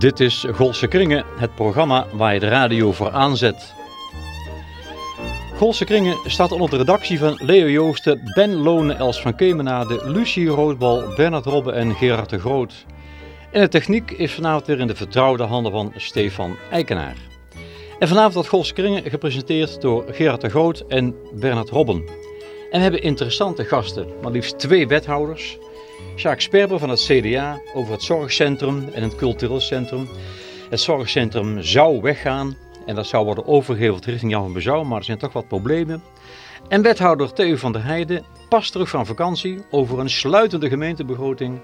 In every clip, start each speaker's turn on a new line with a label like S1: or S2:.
S1: Dit is Golse Kringen, het programma waar je de radio voor aanzet. Golse Kringen staat onder de redactie van Leo Joosten, Ben Lone, Els van Kemenade, Lucie Roodbal, Bernard Robbe en Gerard de Groot. En de techniek is vanavond weer in de vertrouwde handen van Stefan Eikenaar. En vanavond wordt Golse Kringen gepresenteerd door Gerard de Groot en Bernard Robben. En we hebben interessante gasten, maar liefst twee wethouders... Jacques Sperber van het CDA over het zorgcentrum en het cultureel centrum. Het zorgcentrum zou weggaan en dat zou worden overgeheveld richting Jan van Bezouw, maar er zijn toch wat problemen. En wethouder Theo van der Heijden pas terug van vakantie over een sluitende gemeentebegroting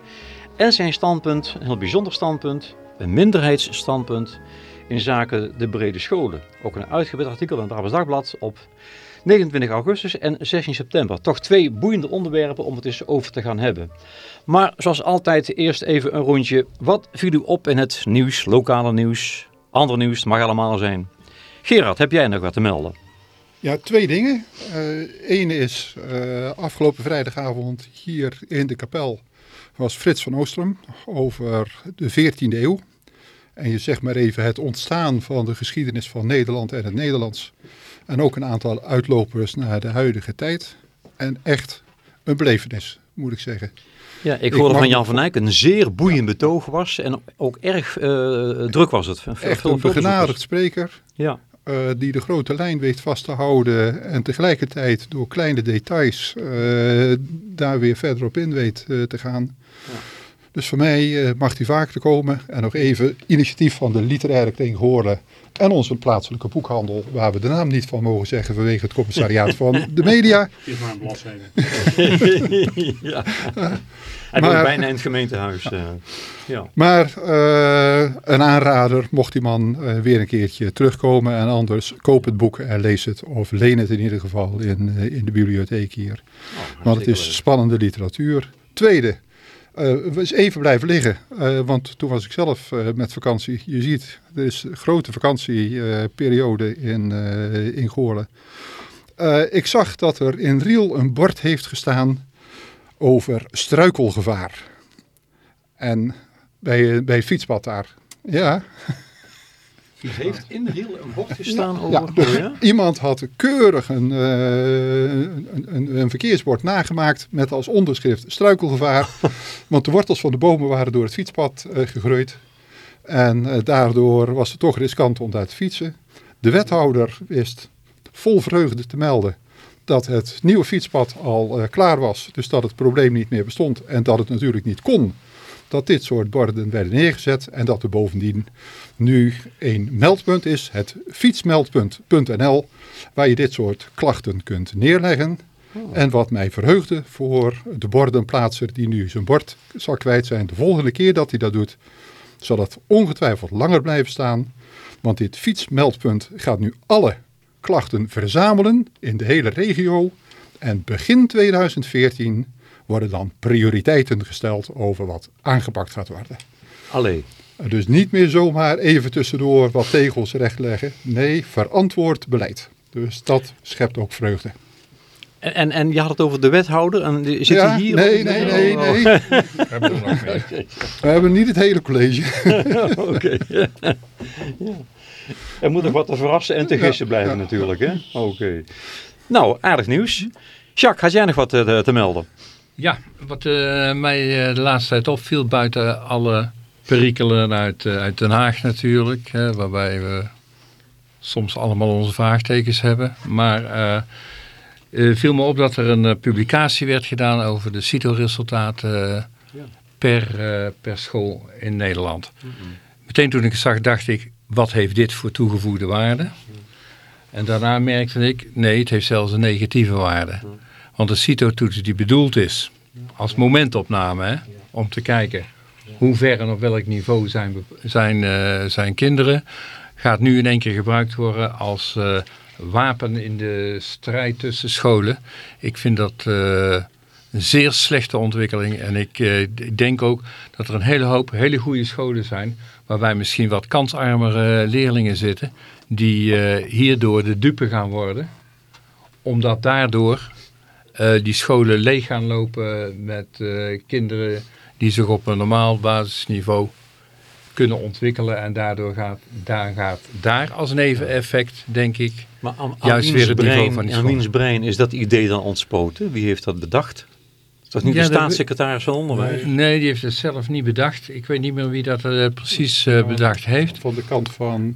S1: en zijn standpunt, een heel bijzonder standpunt, een minderheidsstandpunt in zaken de brede scholen. Ook een uitgebreid artikel in het Dagblad op 29 augustus en 16 september. Toch twee boeiende onderwerpen om het eens over te gaan hebben. Maar zoals altijd eerst even een rondje. Wat viel u op in het nieuws, lokale nieuws, ander nieuws, het mag allemaal zijn. Gerard, heb jij nog wat te melden?
S2: Ja, twee dingen. Eén uh, is uh, afgelopen vrijdagavond hier in de kapel was Frits van Oostrum over de 14e eeuw. En je zegt maar even het ontstaan van de geschiedenis van Nederland en het Nederlands. En ook een aantal uitlopers naar de huidige tijd. En echt een belevenis, moet ik zeggen.
S1: Ja, ik hoorde ik van Jan van Eyck een zeer boeiend betoog was en ook erg uh, druk was het.
S2: Echt een begenadigd spreker, ja. Uh, die de grote lijn weet vast te houden en tegelijkertijd door kleine details uh, daar weer verder op in weet te gaan. Ja. Dus voor mij mag hij vaker komen en nog even initiatief van de literaire kring horen en onze plaatselijke boekhandel, waar we de naam niet van mogen zeggen vanwege het commissariaat van de media.
S3: Geef maar een bladzijde.
S1: ja. Hij bijna in het gemeentehuis. Uh,
S2: ja. Maar uh, een aanrader, mocht die man uh, weer een keertje terugkomen en anders koop het boek en lees het. Of leen het in ieder geval in, in de bibliotheek hier. Oh, Want het is spannende literatuur. Tweede, uh, eens even blijven liggen, uh, want toen was ik zelf uh, met vakantie. Je ziet, er is een grote vakantieperiode in, in Goorlen. ik zag dat er in Riel een bord heeft gestaan over struikelgevaar. En bij, bij het fietspad daar. Ja,
S1: heeft in Riel een bocht gestaan over... Ja,
S2: dus ja? iemand had keurig een, uh, een, een, verkeersbord nagemaakt met als onderschrift struikelgevaar. want de wortels van de bomen waren door het fietspad uh, gegroeid. En uh, daardoor was het toch riskant om daar te fietsen. De wethouder wist vol vreugde te melden dat het nieuwe fietspad al klaar was. Dus dat het probleem niet meer bestond en dat het natuurlijk niet kon dat dit soort borden werden neergezet en dat er bovendien nu een meldpunt is, het fietsmeldpunt.nl, waar je dit soort klachten kunt neerleggen. Oh. En wat mij verheugde voor de bordenplaatser die nu zijn bord zal kwijt zijn, de volgende keer dat hij dat doet, zal dat ongetwijfeld langer blijven staan. Want dit fietsmeldpunt gaat nu alle klachten verzamelen in de hele regio. En begin 2014 worden dan prioriteiten gesteld over wat aangepakt gaat worden.
S1: Allee.
S2: Dus niet meer zomaar even tussendoor wat tegels rechtleggen. Nee, verantwoord beleid. Dus dat schept ook vreugde.
S1: En, en, en je had het over de wethouder. En zit
S2: ja,
S1: hij hier?
S2: Nee, nee, nee, nee. We hebben er nog meer. We hebben niet het hele college.
S1: Oké. Okay. Ja. Er moet nog wat te verrassen en te gissen blijven ja, natuurlijk. Oké. Okay. Nou, aardig nieuws. Jacques, had jij nog wat te, te melden?
S3: Ja, wat uh, mij uh, de laatste tijd opviel, buiten alle perikelen uit, uh, uit Den Haag natuurlijk, hè, waarbij we soms allemaal onze vraagtekens hebben. Maar viel me op dat er een publicatie werd gedaan over de CITO-resultaten ja. per, per school in Nederland. Mm -hmm. Meteen toen ik het zag, dacht ik, wat heeft dit voor toegevoegde waarde? En daarna merkte ik, nee, het heeft zelfs een negatieve waarde. Want de CITO-toets die bedoeld is als momentopname, hè, om te kijken hoe ver en op welk niveau zijn, zijn, uh, zijn kinderen, gaat nu in één keer gebruikt worden als uh, wapen in de strijd tussen scholen. Ik vind dat uh, een zeer slechte ontwikkeling en ik denk ook dat er een hele hoop hele goede scholen zijn waarbij misschien wat kansarmere leerlingen zitten die hierdoor de dupe gaan worden omdat daardoor die scholen leeg gaan lopen met kinderen die zich op een normaal basisniveau kunnen ontwikkelen. En daardoor gaat daar, gaat daar als neveneffect, denk ik,
S1: Maar aan, aan
S3: Juist weer het niveau
S1: brein,
S3: van die
S1: aan
S3: school.
S1: wiens brein is dat idee dan ontspoten? Wie heeft dat bedacht? Is dat niet
S3: Ja,
S1: de staatssecretaris van Onderwijs?
S3: Nee, die heeft het zelf niet bedacht. Ik weet niet meer wie dat eh, precies eh, bedacht heeft.
S2: Van de kant van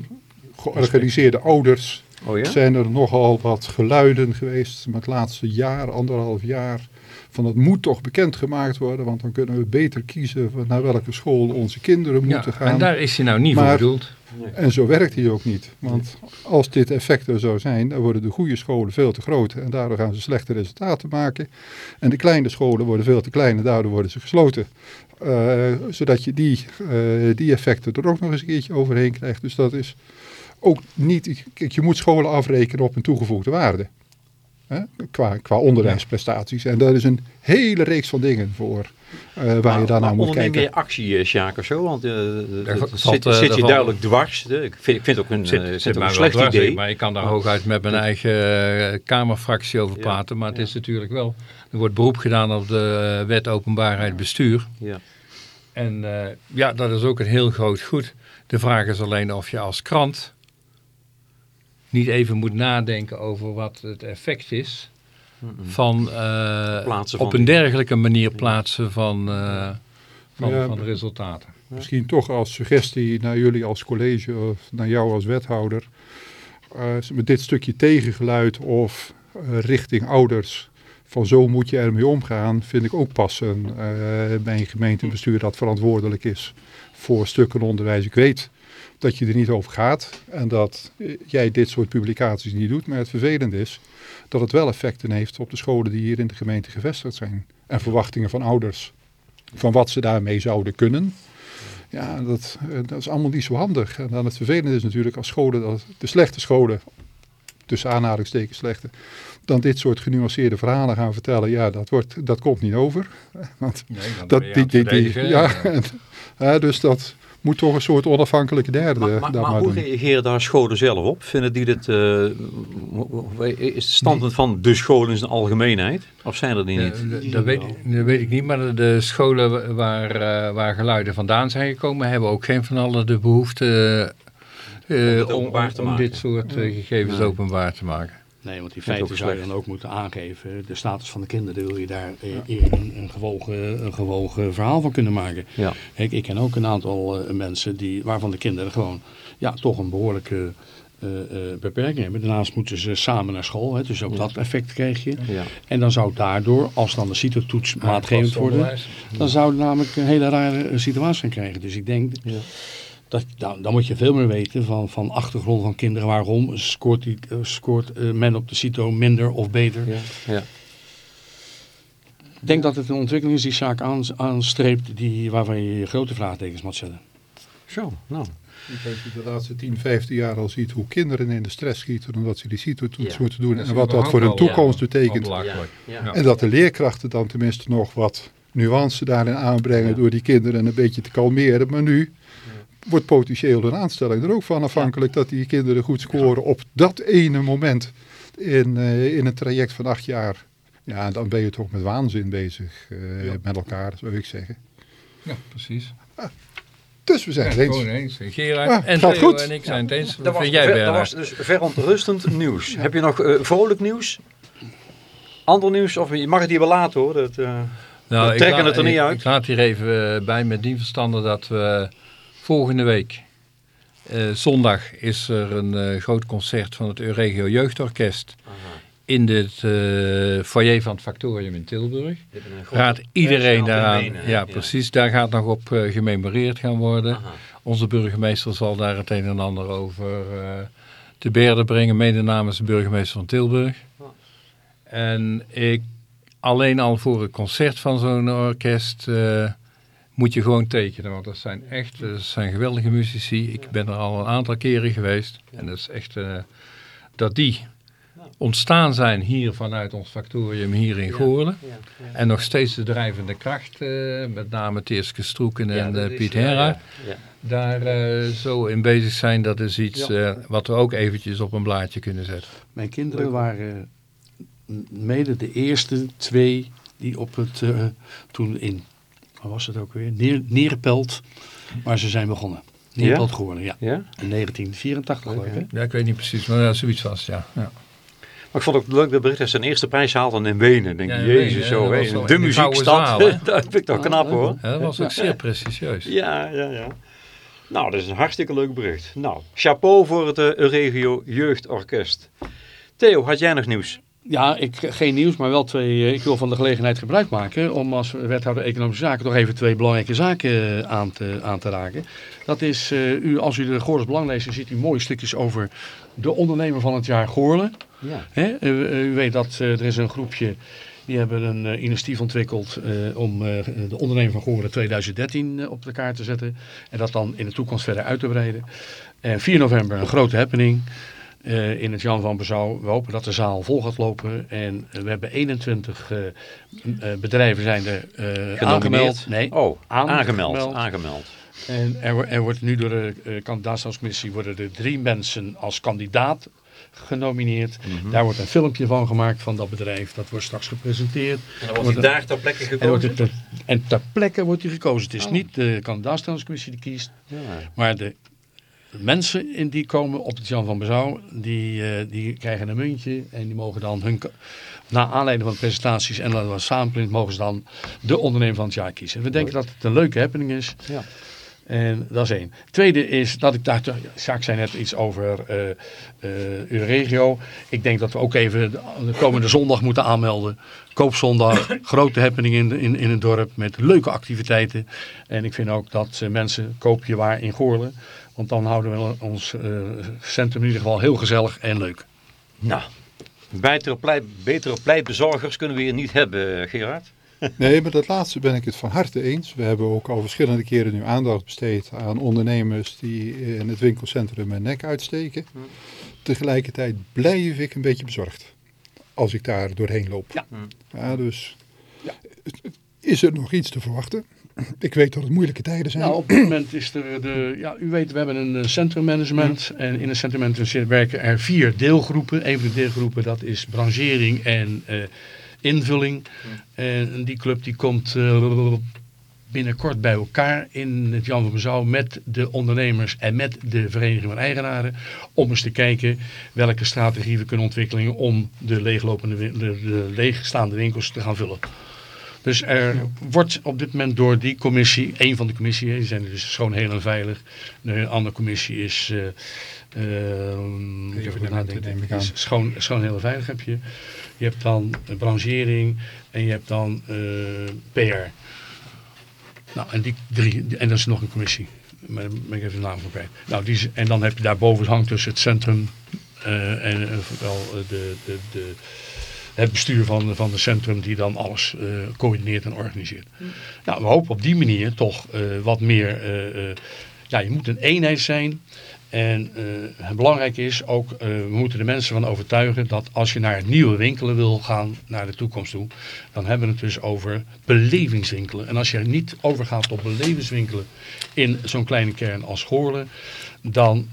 S2: georganiseerde ouders
S1: Oh ja?
S2: zijn er nogal wat geluiden geweest met het laatste jaar, anderhalf jaar. Van het moet toch bekendgemaakt worden, want dan kunnen we beter kiezen naar welke school onze kinderen
S3: Ja,
S2: moeten gaan.
S3: en daar is hij nou niet voor bedoeld.
S2: En zo werkt hij ook niet. Want als dit effect er zou zijn, dan worden de goede scholen veel te groot. En daardoor gaan ze slechte resultaten maken. En de kleine scholen worden veel te klein en daardoor worden ze gesloten. Eh, zodat je die, eh, die effecten er ook nog eens een keertje overheen krijgt. Dus dat is ook niet... Kijk, je moet scholen afrekenen op een toegevoegde waarde. Hè? Qua, qua onderwijsprestaties. En daar is een hele reeks van dingen voor eh, waar je
S1: Maar-
S2: daarnaar
S1: maar
S2: moet
S1: onderneem
S2: kijken.
S1: je actie, eh, Sjaak, of zo? Want eh,
S3: Daar
S1: het
S3: valt,
S1: zit, je
S3: valt-
S1: duidelijk dwars. Ik vind, ik vind het ook een,
S3: Zit,
S1: eh,
S3: zit,
S1: ook slecht
S3: dwars,
S1: idee.
S3: Maar ik kan daar hooguit met mijn eigen kamerfractie over
S1: Ja,
S3: praten. Maar het
S1: ja.
S3: is natuurlijk wel... Er wordt beroep gedaan op de wet openbaarheid bestuur.
S1: Ja.
S3: En eh, ja, dat is ook een heel groot goed. De vraag is alleen of je als krant niet even moet nadenken over wat het effect is van eh, op
S1: van-
S3: een dergelijke manier plaatsen van, eh, van,
S2: Ja,
S3: van de resultaten.
S2: Misschien toch als suggestie naar jullie als college of naar jou als wethouder. eh, met dit stukje tegengeluid of richting ouders. Van zo moet je ermee omgaan, vind ik ook passen eh, bij een gemeentebestuur dat verantwoordelijk is voor stukken onderwijs. Ik weet dat je er niet over gaat en dat eh, jij dit soort publicaties niet doet. Maar het vervelende is dat het wel effecten heeft op de scholen die hier in de gemeente gevestigd zijn. En verwachtingen van ouders van wat ze daarmee zouden kunnen. Ja, dat, eh, dat is allemaal niet zo handig. En dan het vervelende is natuurlijk als scholen, dat de slechte scholen, tussen aanhalingstekens slechte, dan dit soort genuanceerde verhalen gaan vertellen. Ja, dat, wordt, dat komt niet over. Want dat, die, die, die, ja, en, hè, dus dat moet toch een soort onafhankelijke derde
S1: Maar, maar,
S2: daar
S1: maar
S2: maar
S1: hoe
S2: doen.
S1: reageren daar scholen zelf op? Vinden die dit, eh, is het standpunt van de scholen in zijn algemeenheid? Of zijn er die niet?
S3: Dat, weet, dat weet ik niet, maar de, scholen waar, eh, waar geluiden vandaan zijn gekomen, hebben ook geen van allen de behoefte eh, om, om dit soort gegevens openbaar te maken.
S4: Nee, want
S1: ik
S4: feiten zou je dan ook moeten aangeven. De status van de kinderen wil je daar eh, een, een, gewogen, een gewogen verhaal van kunnen maken.
S1: Ja.
S4: Ik, ik ken ook een aantal eh, mensen die, waarvan de kinderen gewoon ja, toch een behoorlijke eh, beperking hebben. Daarnaast moeten ze samen naar school, hè, dus ook dat effect krijg je.
S1: Ja.
S4: En dan zou daardoor, als dan de CITO-toets maatgevend worden, dan zou je namelijk een hele rare situatie gaan krijgen. Dus ik denk,
S1: Ja.
S4: Dat, dan, dan moet je veel meer weten van, van achtergrond van kinderen. Waarom scoort, die, eh, scoort eh, men op de CITO minder of beter?
S1: Ja. Ja.
S4: Ik denk dat het een ontwikkeling is die zaak aan, aanstreept die, waarvan je je grote vraagtekens moet zetten.
S1: Zo, nou.
S2: Als je de laatste 10, 15 jaar al ziet hoe kinderen in de stress schieten omdat ze die CITO-toets
S1: Ja.
S2: moeten doen.
S3: Dat
S2: En wat dat voor hun toekomst
S3: ja,
S2: betekent. En dat de leerkrachten dan tenminste nog wat nuance daarin aanbrengen
S1: Ja.
S2: door die kinderen een beetje te kalmeren. Maar nu wordt potentieel hun aanstelling er ook van afhankelijk dat die kinderen goed scoren op dat ene moment in, eh, in een traject van acht jaar. Ja, dan ben je toch met waanzin bezig eh,
S3: Ja.
S2: met elkaar, zou ik zeggen.
S3: Ja, precies.
S2: Dus we zijn
S3: Ja,
S2: het eens.
S3: gewoon eens. Gerard en
S2: gaat
S3: Theo
S2: goed.
S3: en ik zijn het eens.
S1: Dat was,
S3: vind jij,
S1: ver- dat was dus verontrustend nieuws. Heb je nog eh, vrolijk nieuws? Ander nieuws? Of je mag het hier wel laten hoor. Dat, eh,
S3: Nou,
S1: We
S3: ik
S1: trekken het er niet
S3: ik-
S1: uit.
S3: Ik laat hier even bij met die verstande dat we volgende week, eh, zondag, is er een eh, groot concert van het Euregio Jeugdorkest in het eh, foyer van het Factorium in Tilburg. Gaat iedereen daaraan, ja, precies, daar gaat nog op gememoreerd gaan worden.
S1: Aha.
S3: Onze burgemeester zal daar het een en ander over te berden brengen, mede namens de burgemeester van Tilburg. En ik, alleen al voor een concert van zo'n orkest moet je gewoon tekenen. Want dat zijn echt dat zijn geweldige muzici. Ik ben er al een aantal keren geweest. En dat is echt eh, dat die ontstaan zijn hier vanuit ons factorium hier in Goorlen. En nog steeds de drijvende kracht, eh, met name Teerske Stroeken en eh, Piet Herra
S1: Ja.
S3: daar eh, zo in bezig zijn, dat is iets eh, wat we ook eventjes op een blaadje kunnen zetten.
S4: Mijn kinderen waren mede de eerste twee die op het, eh, toen in waar was het ook weer? Neer, Neerpelt, waar ze zijn begonnen. Neerpelt geworden, ja.
S1: Ja?
S4: In 1984 geloof ik.
S5: Ja, ik weet niet precies, maar ja, zoiets was ja. ja.
S1: Maar ik vond het ook leuk dat bericht dat zijn eerste prijs haalde in Wenen. Ik Denk,
S5: Ja,
S1: jezus, zo, in de muziekstad. dat vind ik toch knap hoor.
S5: Ja, dat was ook zeer prestigieus.
S1: Ja, ja, ja. Nou, dat is een hartstikke leuk bericht. Nou, chapeau voor het uh, Regio Jeugdorkest. Theo, had jij nog nieuws?
S4: Ja, ik, geen nieuws, maar wel twee. eh, Ik wil van de gelegenheid gebruik maken om als wethouder Economische Zaken toch even twee belangrijke zaken eh, aan te, aan te raken. Dat is, eh, u, als u de Goorles Belang leest, dan ziet u mooie stukjes over de ondernemer van het jaar Goorlen.
S1: Ja.
S4: U, u weet dat er is een groepje, die hebben een initiatief ontwikkeld eh, om de ondernemer van Goorlen 2013 eh, op de kaart te zetten. En dat dan in de toekomst verder uit te breiden. En 4 november een grote happening. Eh, in het Jan van Bezouw. We hopen dat de zaal vol gaat lopen. En we hebben 21 eh, eh, bedrijven zijn er eh, aangemeld. Nee,
S1: Oh,
S4: aangemeld.
S1: aangemeld. aangemeld.
S4: en er, er wordt nu door de uh, kandidaatschapscommissie worden er drie mensen als kandidaat genomineerd.
S1: Mhm.
S4: Daar wordt een filmpje van gemaakt van dat bedrijf. Dat wordt straks gepresenteerd.
S1: En dan
S4: wordt hij
S1: daar ter plekke
S4: En, wordt
S1: gekozen?
S4: ter, en ter plekke wordt hij gekozen. Het is
S1: Oh.
S4: niet de kandidaatstellingscommissie die kiest.
S1: Ja.
S4: Maar de mensen in die komen op het Jan van Bezouw, die, eh, die krijgen een muntje en die mogen dan hun, na aanleiding van de presentaties en dat was samenprint, mogen ze dan de ondernemer van het jaar kiezen. En we denken dat het een leuke happening is.
S1: Ja.
S4: En dat is één. Tweede is dat ik daar, Jacques zei net iets over eh eh, uw regio. Ik denk dat we ook even de, de komende zondag moeten aanmelden. Koopzondag, grote happening in, in, in het dorp met leuke activiteiten. En ik vind ook dat mensen koop je waar in Goorlen. Want dan houden we ons eh, centrum in ieder geval heel gezellig en leuk.
S1: Nou, betere, pleit, betere pleitbezorgers kunnen we hier niet hebben, Gerard.
S2: Nee, met dat laatste ben ik het van harte eens. We hebben ook al verschillende keren nu aandacht besteed aan ondernemers die in het winkelcentrum hun nek uitsteken. Tegelijkertijd blijf ik een beetje bezorgd als ik daar doorheen loop.
S4: Ja.
S2: Ja, dus
S4: Ja.
S2: is er nog iets te verwachten? Ik weet dat het moeilijke tijden zijn.
S4: Nou, op dit moment is er de, ja, u weet, we hebben een eh, centrummanagement. En in het centrummanagement werken er vier deelgroepen. Een van de deelgroepen dat is branchering en eh, invulling. En die club die komt eh, binnenkort bij elkaar in het Jan van Bezouw met de ondernemers en met de vereniging van eigenaren. Om eens te kijken welke strategie we kunnen ontwikkelen om de, leeglopende, de leegstaande winkels te gaan vullen. Dus er wordt op dit moment door die commissie, één van de commissies, die zijn dus schoon, heel en veilig. De andere commissie is, moet ik even nadenken, is schoon, schoon, heel en veilig heb je. Je hebt dan branchering en je hebt dan eh, PR. Nou, en die drie, en dat is nog een commissie. Maar daar ben ik even de naam voor kwijt. Nou, die, is- en dan heb je daarboven hangt tussen het centrum en vooral eh, de, de, de, het bestuur van, van het centrum die dan alles eh, coördineert en organiseert. Nou, we hopen op die manier toch eh, wat meer... eh, ja, je moet een eenheid zijn. En het belangrijke is ook, we moeten de mensen van overtuigen dat als je naar het nieuwe winkelen wil gaan, naar de toekomst toe, dan hebben we het dus over belevingswinkelen. En als je niet overgaat op belevingswinkelen in zo'n kleine kern als Goorlen, dan,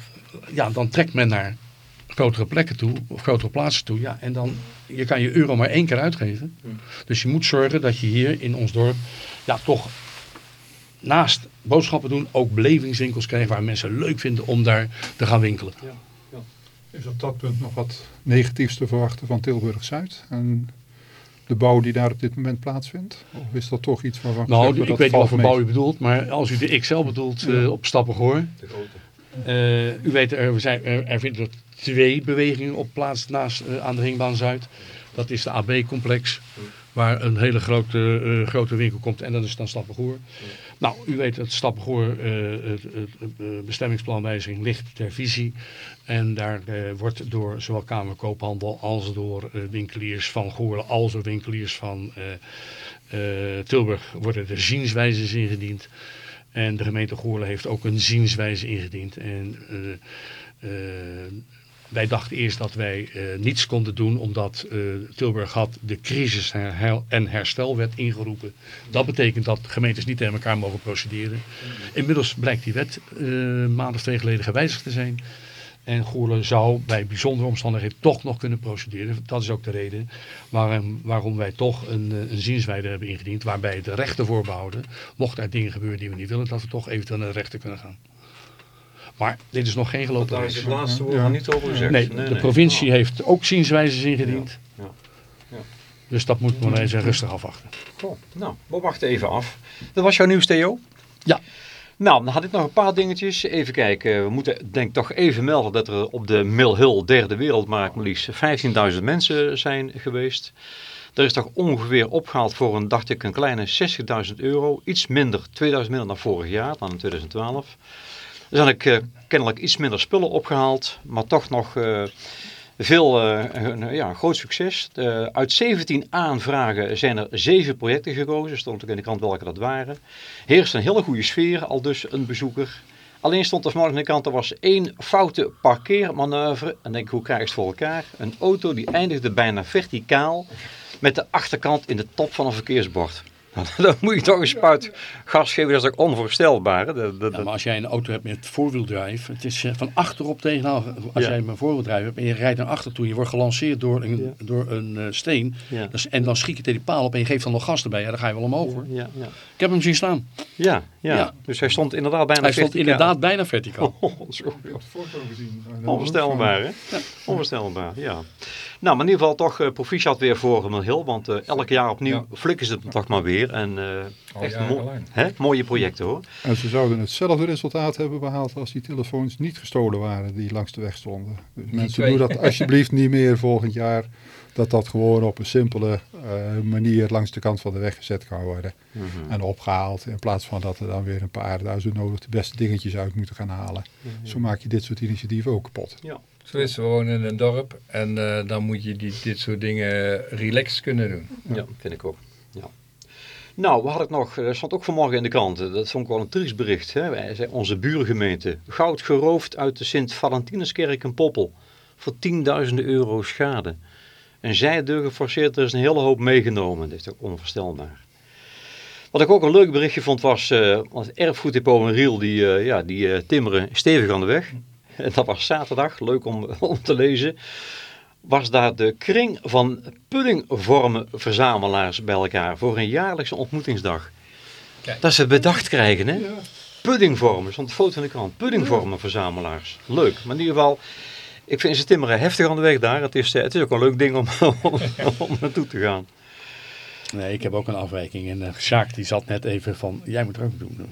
S4: ja, dan trekt men naar grotere plekken toe, of grotere plaatsen toe. Ja, en dan, je kan je euro maar één keer uitgeven. Dus je moet zorgen dat je hier in ons dorp, ja, toch naast boodschappen doen, ook belevingswinkels krijgen waar mensen leuk vinden om daar te gaan winkelen.
S2: Is op dat punt nog wat negatiefs te verwachten van Tilburg-Zuid? En de bouw die daar op dit moment plaatsvindt? Of is dat toch iets waarvan
S4: Nou, ik
S2: dat
S4: weet niet wat voor bouw u bedoelt, maar als u de XL bedoelt eh, op Stappengoor. Eh, u weet, er, zijn, er, er vinden er twee bewegingen op plaats naast, eh, aan de Ringbaan Zuid. Dat is de AB-complex, waar een hele grote, eh, grote winkel komt en dat is dan Stappengoor. Nou, u weet dat Stappengoor, eh, het, bestemmingsplanwijziging ligt ter visie. En daar wordt door zowel Kamer Koophandel als door winkeliers van Goorlen, als door winkeliers van Tilburg worden er zienswijzes ingediend. En de gemeente Goorlen heeft ook een zienswijze ingediend. En eh, wij dachten eerst dat wij eh, niets konden doen, omdat eh, Tilburg had de crisis- en herstelwet ingeroepen. Dat betekent dat gemeentes niet tegen elkaar mogen procederen. Inmiddels blijkt die wet eh maand of twee geleden gewijzigd te zijn. En Goerlen zou bij bijzondere omstandigheden toch nog kunnen procederen. Dat is ook de reden waarom, waarom wij toch een, een zienswijde hebben ingediend. Waarbij de rechten voorbehouden, mocht er dingen gebeuren die we niet willen, dat we toch eventueel naar de rechter kunnen gaan. Maar dit is nog geen gelopen
S1: Daar is het laatste woord
S2: Ja.
S1: niet over gezegd.
S4: Nee, de provincie heeft ook zienswijzes ingediend.
S1: Ja. Ja.
S4: Dus dat moet men eens rustig afwachten.
S1: Goh, nou, we wachten even af. Dat was jouw nieuws, Theo?
S4: Ja.
S1: Nou, dan had ik nog een paar dingetjes. Even kijken. We moeten denk ik toch even melden dat er op de Mill Hill derde wereldmarkt maar liefst 15.000 mensen zijn geweest. Er is toch ongeveer opgehaald voor een, dacht ik, een kleine 60.000 euro. Iets minder, 2000 minder dan vorig jaar, dan in 2012. Er zijn ook, eh, kennelijk iets minder spullen opgehaald, maar toch nog eh, veel, eh, ja, groot succes. Uit 17 aanvragen zijn er 7 projecten gekozen. Stond ook in de krant welke dat waren. Heerst een hele goede sfeer, al dus een bezoeker. Alleen stond er vanmorgen aan de kant, er was één foute parkeermanoeuvre. En denk ik, hoe krijg je het voor elkaar? Een auto die eindigde bijna verticaal met de achterkant in de top van een verkeersbord. Nou, Dan moet je toch een spuit gas geven, dat is ook onvoorstelbaar. Hè? Dat, dat,
S4: Ja, maar als jij een auto hebt met voorwieldrijf, het is eh, van achterop tegenaan. Als
S1: Ja.
S4: jij een voorwieldrijf hebt en je rijdt naar achter toe, je wordt gelanceerd door een,
S1: Ja.
S4: door een eh, steen. Dus, en dan schiet je tegen die paal op en je geeft dan nog gas erbij. Ja, dan ga je wel omhoog hoor.
S1: ja, ja.
S4: Ik heb hem zien staan.
S1: Ja, ja.
S4: Ja.
S1: dus hij stond inderdaad bijna
S4: Hij stond
S1: verticaal.
S4: inderdaad bijna verticaal.
S1: Oh,
S2: foto gezien.
S1: Onvoorstelbaar, hè? Onvoorstelbaar, ja. Nou, maar in ieder geval toch uh, proficiat weer voor Mill Hill, want uh, elk jaar opnieuw
S3: Ja.
S1: flikken ze het toch maar weer. En uh, echt mo hè? mooie projecten hoor.
S2: En ze zouden hetzelfde resultaat hebben behaald als die telefoons niet gestolen waren die langs de weg stonden. Dus mensen
S3: twee.
S2: doen dat alsjeblieft niet meer volgend jaar. Dat dat gewoon op een simpele eh, manier langs de kant van de weg gezet kan worden.
S1: Mhm.
S2: En opgehaald. In plaats van dat er dan weer een paar duizend nodig de beste dingetjes uit moeten gaan halen. Zo maak je dit soort initiatieven ook kapot.
S3: Zo is, we wonen in een dorp en eh, dan moet je die, dit soort dingen relaxed kunnen doen.
S1: Ja, vind ik ook. Ja. Nou, wat had ik nog? Dat stond ook vanmorgen in de krant. Dat vond ik wel een triest bericht. Hè? Wij zijn onze buurgemeente. Goud geroofd uit de Sint-Valentinuskerk in Poppel. Voor tienduizenden euro schade. Een zijdeur geforceerd, er is een hele hoop meegenomen. Dat is ook onvoorstelbaar. Wat ik ook een leuk berichtje vond was, uh, het erfgoeddepot in Riel, die, uh, ja, die uh, timmeren stevig aan de weg. En dat was zaterdag, leuk om, om te lezen, was daar de kring van puddingvormen verzamelaars bij elkaar voor een jaarlijkse ontmoetingsdag.
S3: Kijk.
S1: Dat ze het bedacht krijgen, hè?
S2: Ja.
S1: Puddingvormen, stond de foto in de krant. Puddingvormen verzamelaars. Leuk, maar in ieder geval, ik vind ze timmeren heftig aan de weg daar. Het is, het is ook een leuk ding om, om, om naartoe te gaan.
S4: Nee, ik heb ook een afwijking. En uh, Sjaak die zat net even van, jij moet er ook doen.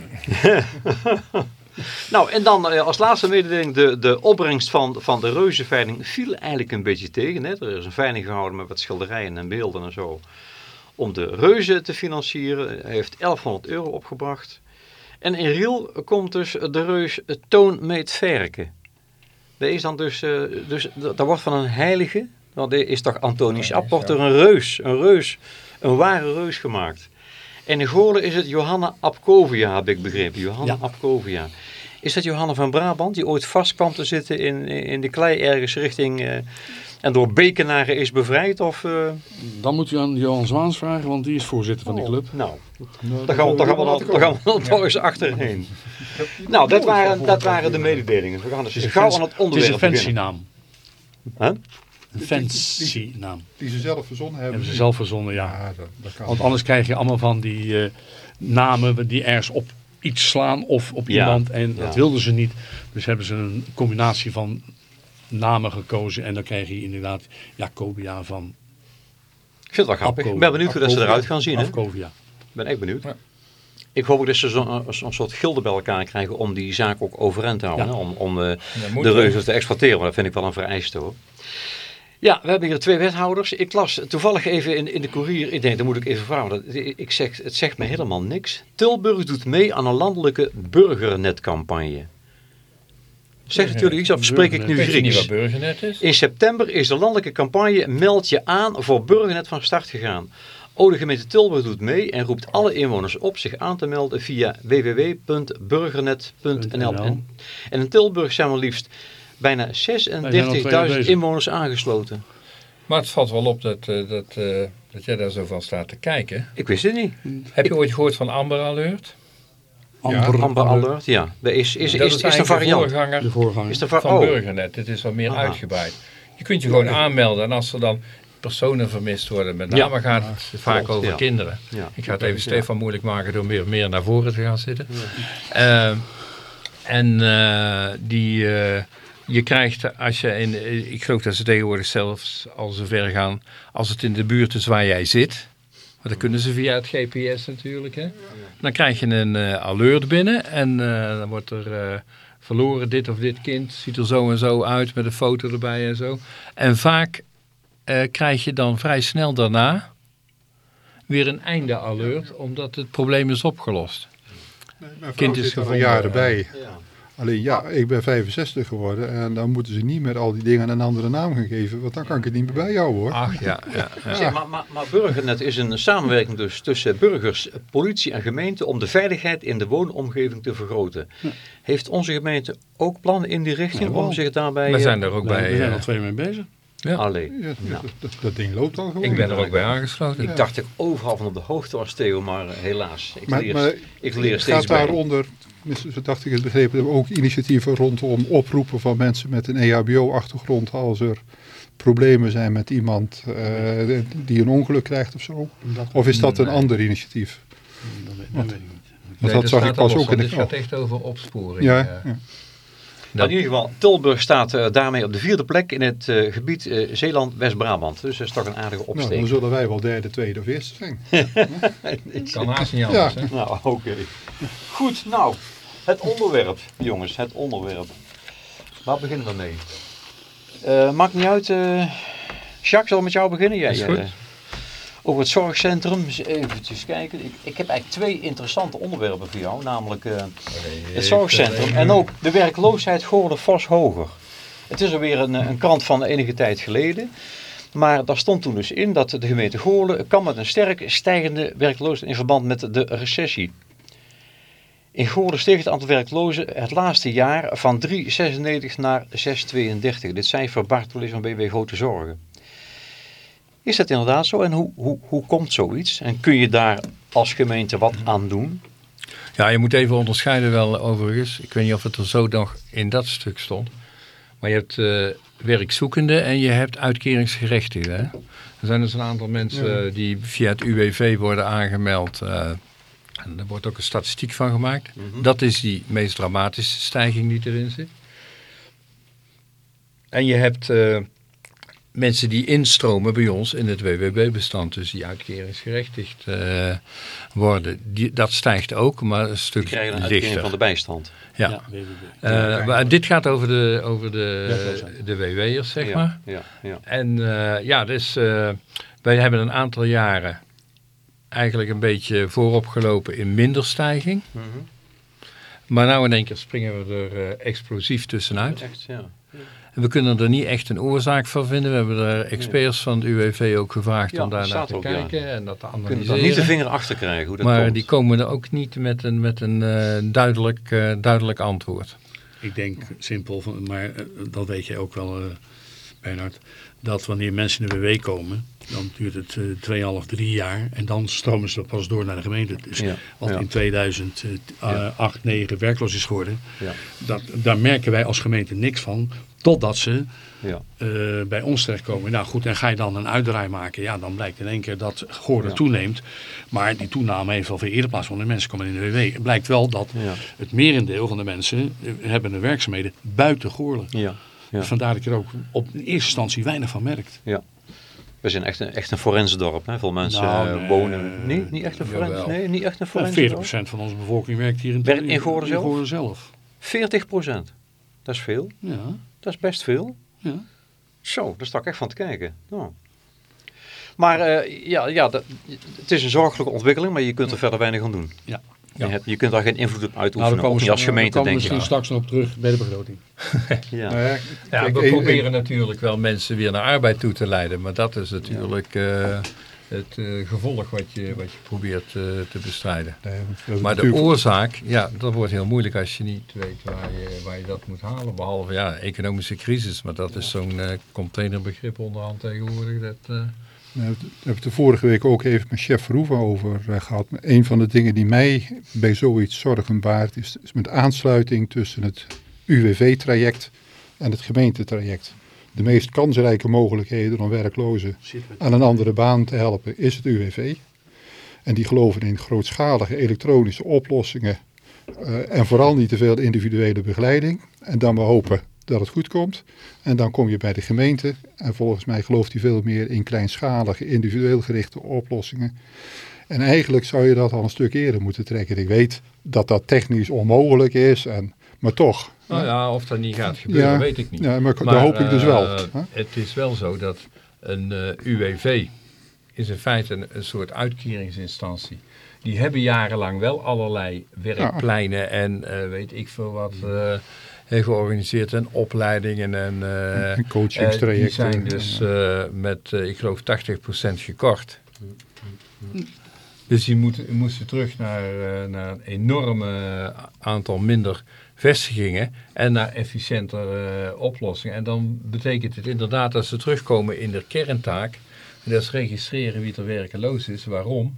S1: nou, en dan uh, als laatste mededeling, de, de opbrengst van, van de reuzenveiling viel eigenlijk een beetje tegen. Hè? Er is een veiling gehouden met wat schilderijen en beelden en zo. Om de reuzen te financieren. Hij heeft 1100 euro opgebracht. En in Riel komt dus de reus Toon Meet Verken. Is dan dus, uh, dus dat wordt van een heilige, want dit is toch Antonius Ab, wordt er een reus, een reus, een ware reus gemaakt. En in Goorlen is het Johanna Abkovia, heb ik begrepen. Johanna ja. Is dat Johanna van Brabant, die ooit vast kwam te zitten in, in de klei ergens richting... Uh, en door Bekenaren is bevrijd? Of, uh...
S4: Dan moet u aan Johan Zwaans vragen, want die is voorzitter van die club.
S1: Oh, nou, nou daar gaan we, daar gaan we, dan, daar gaan we dan toch eens achterheen. Nou, dat waren, dat waren de mededelingen. We gaan dus gauw aan het onderwerp
S4: Het is een fancy naam.
S1: Huh?
S4: Een fancy naam.
S2: Die ze zelf verzonnen hebben.
S4: Hebben ze zelf verzonnen, ja.
S2: ja dat, dat kan.
S4: Want anders krijg je allemaal van die uh, namen die ergens op iets slaan of op
S1: Ja.
S4: iemand. En
S1: Ja.
S4: dat wilden ze niet. Dus hebben ze een combinatie van namen gekozen. En dan krijg je inderdaad Jacobia van
S1: Ik vind het wel grappig. Ik ben benieuwd hoe dat ze eruit gaan zien. Ik ben echt benieuwd.
S3: Ja.
S1: Ik hoop ook dat ze zo'n zo soort gilde bij elkaar krijgen om die zaak ook overeind te houden.
S4: Ja.
S1: Om, om eh, de
S3: wel.
S1: reuzen te exploiteren. Want dat vind ik wel een vereiste hoor. Ja, we hebben hier twee wethouders. Ik las toevallig even in, in de courier. Ik denk, dat moet ik even vragen. Ik zeg, het zegt me helemaal niks. Tilburg doet mee aan een landelijke burgernetcampagne. Zegt het jullie iets of spreek ik nu Grieks?
S3: burgernet is?
S1: In september is de landelijke campagne Meld je aan voor Burgernet van start gegaan. O, de gemeente Tilburg doet mee en roept alle inwoners op zich aan te melden via www.burgernet.nl. En, in Tilburg zijn maar liefst bijna
S4: zijn al twee jaar
S1: 36.000
S4: bezig.
S1: inwoners aangesloten.
S3: Maar het valt wel op dat, eh, dat, eh, dat jij daar zo van staat te kijken.
S1: Ik wist het niet.
S3: Heb je ooit gehoord van Amber Alert?
S4: Amber,
S1: Amber Alert, ja. Is, is, is,
S3: dat
S1: is, is, de
S3: eigenlijk
S1: variant?
S3: voorganger
S4: de voorganger.
S1: Is de va-
S3: van
S1: oh,
S3: Burgernet. Dit is wat meer
S1: Aha.
S3: uitgebreid. Je kunt je gewoon aanmelden en als er dan personen vermist worden, met name
S1: Ja.
S3: gaat het vaak over
S1: ja.
S3: kinderen.
S1: ja.
S3: Ik ga het even Stefan moeilijk maken door meer, meer naar voren te gaan zitten. Eh, en eh, die, eh, je krijgt als je in, ik geloof dat ze tegenwoordig zelfs al zover gaan, als het in de buurt is waar jij zit, want dat kunnen ze via het GPS natuurlijk, hè? dan krijg je een eh, alert binnen en eh, dan wordt er eh, verloren dit of dit kind, ziet er zo en zo uit met een foto erbij en zo. En vaak eh, krijg je dan vrij snel daarna weer een einde alert, omdat het probleem is opgelost.
S2: Nee, mijn
S3: Kind is
S2: zit er al
S3: gevonden,
S2: jaren
S3: ja.
S2: bij.
S1: Ja.
S2: Alleen ja, ik ben 65 geworden en dan moeten ze niet meer al die dingen een andere naam gaan geven, want dan kan ik het niet meer bijhouden hoor.
S3: Ach ja, ja, ja.
S1: Zeg, maar, maar, maar Burgernet is een samenwerking dus tussen burgers, politie en gemeente om de veiligheid in de woonomgeving te vergroten. Heeft onze gemeente ook plannen in die richting om zich daarbij...
S3: We
S1: eh,
S3: zijn er ook
S4: Nee,
S3: bij.
S4: we zijn
S3: eh,
S4: al twee mee bezig.
S3: Ja.
S1: Allee.
S2: Ja,
S1: Nou.
S2: dat, dat, dat ding loopt dan gewoon.
S3: Ik ben er ook bij aangesloten.
S1: Ik dacht dat ik overal van op de hoogte was, Theo, maar eh, helaas. Ik
S2: Maar,
S1: leer,
S2: maar
S1: ik leer
S2: gaat
S1: steeds bij.
S2: daaronder, zo dacht ik het begrepen, ook initiatieven rondom oproepen van mensen met een EHBO-achtergrond als er problemen zijn met iemand eh, die een ongeluk krijgt of zo? Of is dat een
S3: Nee.
S2: ander initiatief?
S4: Dat weet, dat weet ik niet.
S2: Want dat zag ik pas ook in de
S3: Dit gaat echt over opsporing.
S2: Ja, ja.
S1: Maar in ieder geval, Tilburg staat eh, daarmee op de vierde plek in het eh, gebied eh, Zeeland-West-Brabant. Dus dat is toch een aardige
S2: Nou,
S1: opsteek.
S2: dan zullen wij wel derde, tweede of eerste zijn.
S3: Kan haast niet anders.
S2: Ja.
S3: Hè?
S1: Nou, oké. Goed, nou, het onderwerp, jongens, het onderwerp. Waar beginnen we mee? Eh, maakt niet uit, eh Jacques, zal met jou beginnen? Jij,
S3: Is goed.
S1: Over het zorgcentrum, eens eventjes kijken. Ik, ik heb eigenlijk twee interessante onderwerpen voor jou, namelijk eh, het zorgcentrum en ook de werkloosheid Goorden Vos Hoger. Het is alweer een, eh, een krant van enige tijd geleden. Maar daar stond toen dus in dat de gemeente Goorlen kan met een sterk stijgende werkloosheid in verband met de recessie. In Goorlen steeg het aantal werklozen het laatste jaar van 3,96 naar 6,32. Dit cijfer Bart wel eens van BW Grote Zorgen. Is dat inderdaad zo en hoe, hoe, hoe komt zoiets? En kun je daar als gemeente wat aan doen?
S3: Ja, je moet even onderscheiden wel overigens. Ik weet niet of het er zo nog in dat stuk stond. Maar je hebt eh werkzoekenden en je hebt uitkeringsgerechtigden. hè. Er zijn dus een aantal mensen die via het UWV worden aangemeld. eh, en er wordt ook een statistiek van gemaakt. Dat is die meest dramatische stijging die erin zit. En je hebt eh, mensen die instromen bij ons in het WWB-bestand. Dus die uitkeringsgerechtigd eh, worden. Die, dat stijgt ook, maar een
S1: Die
S3: stuk
S1: krijgen een uitkering
S3: lichter.
S1: van de bijstand.
S3: Ja. Eh, maar dit gaat over de, over de, de WW'ers, zeg
S1: ja,
S3: maar.
S1: Ja, ja.
S3: En eh, ja, dus eh, wij hebben een aantal jaren eigenlijk een beetje voorop gelopen in minder stijging.
S1: Mhm.
S3: Maar nou in één keer springen we er eh, explosief tussenuit.
S1: Echt, ja.
S3: En we kunnen er niet echt een oorzaak van vinden. We hebben er experts van het UWV ook gevraagd
S1: Ja,
S3: om daar naar te
S1: ook, ja.
S3: kijken en dat te
S1: Kunnen er
S3: analyseren.
S1: niet de vinger achter krijgen hoe dat
S3: maar
S1: komt.
S3: die komen er ook niet met een, met een eh, duidelijk, eh, duidelijk antwoord.
S4: Ik denk simpel, van, maar eh, dat weet jij ook wel, eh Bernhard, dat wanneer mensen in de WW komen, dan duurt het eh 2,5, 3 jaar en dan stromen ze pas door naar de gemeente. Dus
S1: Ja,
S4: wat
S1: ja.
S4: in 2008, 9 werkloos is geworden,
S1: Ja.
S4: dat, daar merken wij als gemeente niks van, totdat ze
S1: Ja.
S4: eh, bij ons terechtkomen. Nou goed, en ga je dan een uitdraai maken, ja, dan blijkt in één keer dat Goorden
S1: Ja.
S4: toeneemt. Maar die toename heeft wel veel eerder plaatsgevonden. Mensen komen in de WW. Het blijkt wel dat
S1: Ja.
S4: het merendeel van de mensen eh, hebben de werkzaamheden buiten Goorlen.
S1: Ja. Ja.
S4: Dus vandaar dat je er ook op in eerste instantie weinig van merkt.
S1: We zijn echt een, echt een forensendorp. Hè? Veel mensen
S4: Nou,
S1: eh,
S4: nee.
S1: wonen... Nee, niet echt een forens. Nee, niet echt een
S4: Nou,
S1: forensendorp.
S4: 40% van onze bevolking werkt hier in,
S1: Werkt in zelf?
S4: Goorlen zelf.
S1: 40 procent. Dat is veel.
S4: Ja,
S1: Dat is best veel.
S4: ja.
S1: Zo, daar sta ik echt van te kijken. Oh. Maar eh, ja, ja dat, het is een zorgelijke ontwikkeling, maar je kunt er verder weinig aan doen.
S4: Ja.
S1: Je, hebt, je kunt daar geen invloed op
S4: Nou,
S1: uitoefenen,
S4: daar komen
S1: ook
S4: we
S1: niet als gemeente,
S4: komen we
S1: denk ik.
S4: misschien straks nog op terug bij de begroting.
S1: Ja.
S2: Nou ja,
S3: Ja, we proberen natuurlijk wel mensen weer naar arbeid toe te leiden. Maar dat is natuurlijk eh, het eh, gevolg wat je, wat je probeert eh, te bestrijden.
S2: Nee,
S3: Maar de oorzaak, ja, dat wordt heel moeilijk als je niet weet waar je, waar je dat moet halen. Behalve ja, economische crisis. Maar dat is zo'n eh, containerbegrip onderhand tegenwoordig. Dat,
S2: We hebben het de vorige week ook even met chef Verhoeven over gehad. Een van de dingen die mij bij zoiets zorgen baart is, is met aansluiting tussen het UWV-traject en het gemeentetraject. De meest kansrijke mogelijkheden om werklozen aan een andere baan te helpen is het UWV. En die geloven in grootschalige elektronische oplossingen uh, en vooral niet te veel individuele begeleiding. En dan maar hopen dat het goed komt. En dan kom je bij de gemeente. En volgens mij gelooft hij veel meer in kleinschalige, individueel gerichte oplossingen. En eigenlijk zou je dat al een stuk eerder moeten trekken. Ik weet dat dat technisch onmogelijk is, en, maar toch.
S3: Nou ja, of dat niet gaat gebeuren,
S2: Ja,
S3: weet ik niet.
S2: Ja, maar, daar hoop ik dus wel.
S3: eh,
S2: hè?
S3: het is wel zo dat een eh, UWV is in feite een, een soort uitkeringsinstantie. Die hebben jarenlang wel allerlei werkpleinen en eh, weet ik veel wat heeft georganiseerd en opleidingen en, eh,
S2: En coachingstrajecten.
S3: die zijn dus met, ik geloof, 80% gekort. Dus die moesten terug naar, naar een enorme aantal minder vestigingen en naar efficiënter eh, oplossingen. En dan betekent het inderdaad dat ze terugkomen in de kerntaak. En dat is registreren wie er werkeloos is, waarom.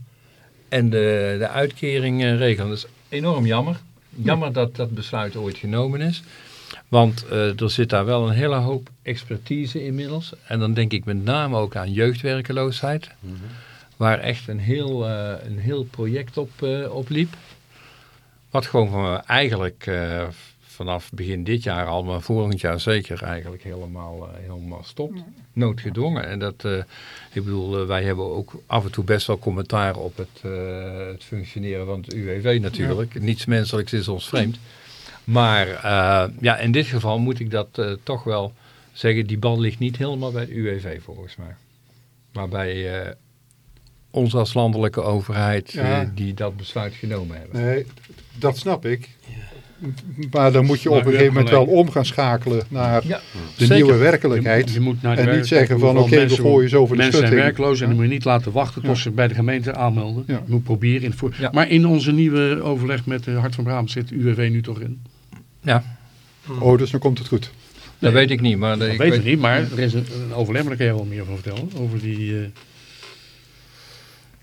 S3: En de, de uitkering eh, regelen. Dat is enorm jammer. Jammer dat dat besluit ooit genomen is. Want eh, er zit daar wel een hele hoop expertise inmiddels. En dan denk ik met name ook aan jeugdwerkeloosheid. Waar echt een heel, een heel project op, eh, op liep. Wat gewoon van, eigenlijk eh, vanaf begin dit jaar al, maar volgend jaar zeker eigenlijk helemaal, eh, helemaal stopt. Noodgedwongen. En dat, eh, ik bedoel, eh, wij hebben ook af en toe best wel commentaar op het, eh, het functioneren van het UWV natuurlijk. Niets menselijks is ons vreemd. Maar eh, ja, in dit geval moet ik dat eh, toch wel zeggen, die bal ligt niet helemaal bij het UWV volgens mij. Maar bij eh, ons als landelijke overheid
S2: Ja.
S3: eh, die dat besluit genomen hebben.
S2: Nee, dat snap ik. Maar dan moet je op een gegeven moment wel om gaan schakelen naar
S3: Ja,
S2: de
S3: zeker.
S2: nieuwe werkelijkheid.
S4: Je, je moet naar
S2: en niet zeggen van oké, we
S4: mensen-
S2: gooien ze over de
S4: Mensen zijn
S2: schutting.
S4: werkloos en dan moet je niet laten wachten tot
S2: Ja.
S4: ze bij de gemeente aanmelden.
S2: Ja.
S4: Je moet proberen. In voor...
S3: Ja.
S4: Maar in onze nieuwe overleg met de Hart van Brabant zit UWV nu toch in?
S3: Ja,
S2: Oh, dus dan komt het goed.
S3: dat weet ik niet. Maar
S4: Dat
S3: ik
S4: weet
S3: weet
S4: ik niet, maar er is een, een overleg, maar daar kan je wel meer van vertellen. Over die... eh,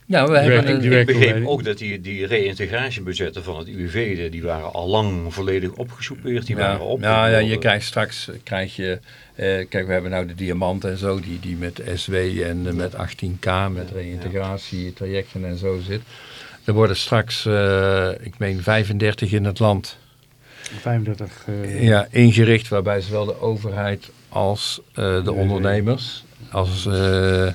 S3: Ja, we hebben
S4: werking-
S3: een,
S4: die
S1: Ik begreep ook dat die, die reïntegratiebudgetten van het UWV, die waren al lang volledig opgesoupeerd. Die
S3: ja,
S1: waren op.
S3: nou ja, je krijgt straks, krijg je, eh, kijk we hebben nou de diamanten en zo, die, die met SW en eh, met 18K, met reïntegratietrajecten en zo zit. Er worden straks, eh, ik meen 35 in het land,
S4: 35... eh,
S3: ja, ingericht waarbij zowel de overheid als eh, de
S4: UWV.
S3: ondernemers, als, eh,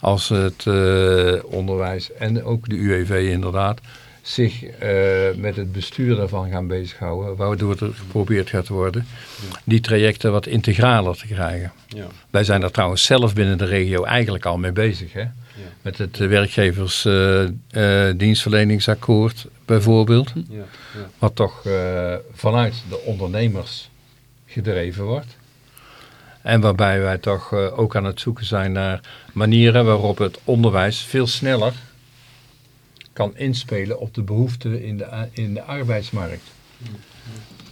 S3: als het eh, onderwijs en ook de UWV inderdaad, zich eh, met het bestuur daarvan gaan bezighouden, waardoor er geprobeerd gaat worden die trajecten wat integraler te krijgen.
S1: Ja.
S3: Wij zijn daar trouwens zelf binnen de regio eigenlijk al mee bezig. Hè? Met het eh, werkgeversdienstverleningsakkoord bijvoorbeeld.
S1: Ja.
S3: Wat toch vanuit de ondernemers gedreven wordt. En waarbij wij toch eh, ook aan het zoeken zijn naar manieren waarop het onderwijs veel sneller kan inspelen op de behoeften in de, in de arbeidsmarkt.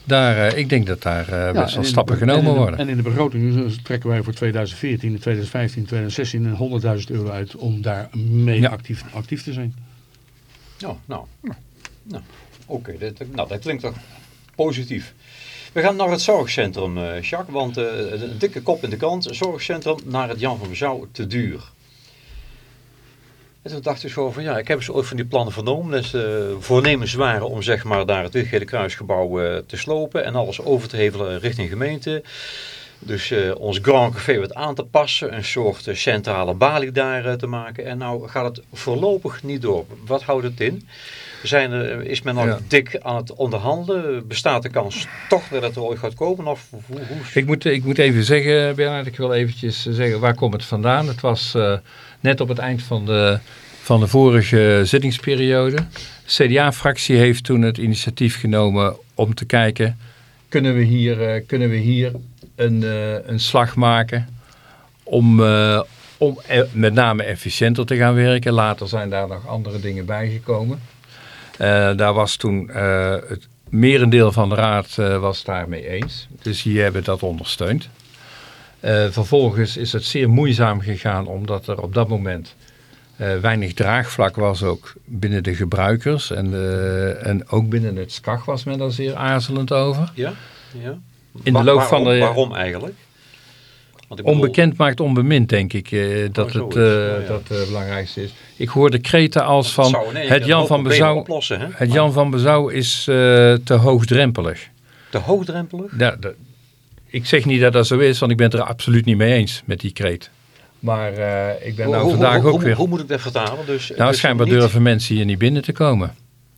S3: Daar, eh, ik denk dat daar eh,
S4: ja,
S3: best wel stappen
S4: de-
S3: genomen
S4: en in de-
S3: worden.
S4: En in de begroting eh, trekken wij voor 2014, 2015, 2016 een 100.000 euro uit om daar mee
S3: Ja.
S4: actief, actief te zijn.
S1: Nou, nou, nou oké, dat, nou, dat klinkt toch positief. We gaan naar het zorgcentrum, eh Jacques, want eh, een dikke kop in de krant, zorgcentrum naar het Jan van Bezouw te duur. En toen dacht ik gewoon van ja, ik heb eens ooit van die plannen vernomen. Dat ze voornemens waren om zeg maar daar het Wiggede Kruisgebouw te slopen en alles over te hevelen richting gemeente. Dus ons Grand Café wat aan te passen, een soort centrale balie daar te maken. En nou gaat het voorlopig niet door. Wat houdt het in? Zijn er, is men al
S3: Ja.
S1: dik aan het onderhandelen? Bestaat de kans toch dat het er ooit gaat komen? Of hoe, hoe?
S3: Ik moet, ik moet even zeggen, Bernard, ik wil eventjes zeggen waar komt het vandaan. Het was eh, net op het eind van de, van de vorige zittingsperiode. De CDA-fractie heeft toen het initiatief genomen om te kijken, kunnen we hier, eh, kunnen we hier een, eh, een slag maken om, om met name efficiënter te gaan werken. Later zijn daar nog andere dingen bijgekomen. Eh, daar was toen eh, het merendeel van de raad eh, was daarmee eens. Dus die hebben dat ondersteund. Vervolgens is het zeer moeizaam gegaan omdat er op dat moment weinig draagvlak was ook binnen de gebruikers. En, en ook binnen het SCAG was men daar zeer aarzelend over.
S1: Ja? ja.
S3: In de loop van de-
S1: Waarom eigenlijk? Want ik bedoel-
S3: Onbekend maakt onbemind, denk ik, eh, dat
S1: zo
S3: het eh,
S1: ja, ja.
S3: dat het belangrijkste is. Ik hoorde kreten als van
S1: zou
S3: het Jan van Bezouw,
S1: oplossen, hè?
S3: het Jan van Bezouw is eh, te hoogdrempelig.
S1: Te hoogdrempelig?
S3: Ja, ik zeg niet dat dat zo is, want ik ben het er absoluut niet mee eens met die kreet. Maar eh, ik ben nou
S1: Hoe-
S3: vandaag
S1: hoe,
S3: ook weer...
S1: Hoe moet ik dat vertalen? Dus,
S3: Nou,
S1: dus
S3: schijnbaar
S1: niet-
S3: durven mensen hier niet binnen te komen.